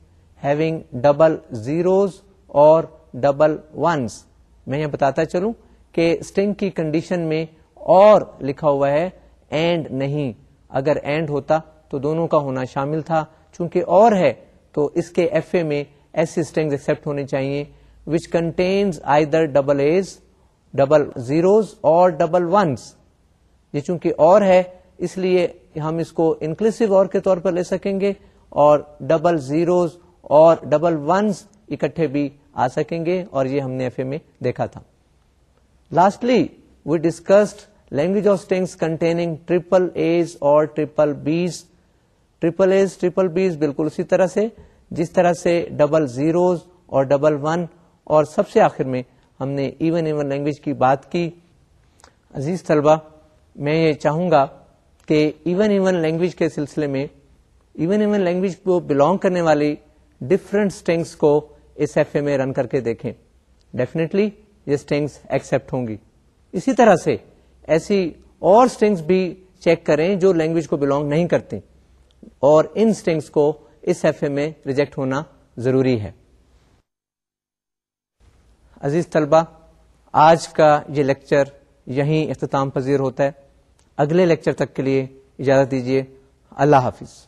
having double zeros اور ڈبل ونس میں یہ بتاتا چلوں کہ اسٹنگ کی کنڈیشن میں اور لکھا ہوا ہے اینڈ نہیں۔ اگر اینڈ ہوتا تو دونوں کا ہونا شامل تھا۔ چونکہ اور ہے تو اس کے ایف اے میں ایسی اسٹنگ ایکسپٹ ہونے چاہیے which contains either double a's double zeros اور ڈبل ونس یہ چونکہ اور ہے اس لیے ہم اس کو انکلوسو اور کے طور پر لے سکیں گے اور ڈبل زیروز اور ڈبل ونس اکٹھے بھی آ سکیں گے اور یہ ہم نے ایف اے میں دیکھا تھا۔ Lastly we discussed language of strings containing triple a's اور triple b's triple a's triple b's بالکل اسی طرح سے، جس طرح سے ڈبل زیروز اور ڈبل ون اور سب سے آخر میں ہم نے ایون ایون لینگویج کی بات کی۔ عزیز طلبہ، میں یہ چاہوں گا کہ ایون ایون لینگویج کے سلسلے میں ایون ایون لینگویج کو بلونگ کرنے والی ڈفرنٹ اسٹنگس کو اس ایف اے میں رن کر کے دیکھیں۔ ڈیفینیٹلی یہ اسٹنگس ایکسپٹ ہوں گی۔ اسی طرح سے ایسی اور اسٹنگس بھی چیک کریں جو لینگویج کو بلونگ نہیں کرتی اور ان اسٹنگس کو اس ایف اے میں ریجیکٹ ہونا ضروری ہے۔ عزیز طلبہ، آج کا یہ لیکچر یہیں اختتام پذیر ہوتا ہے۔ اگلے لیکچر تک کے لیے اجازت دیجیے اللہ حافظ۔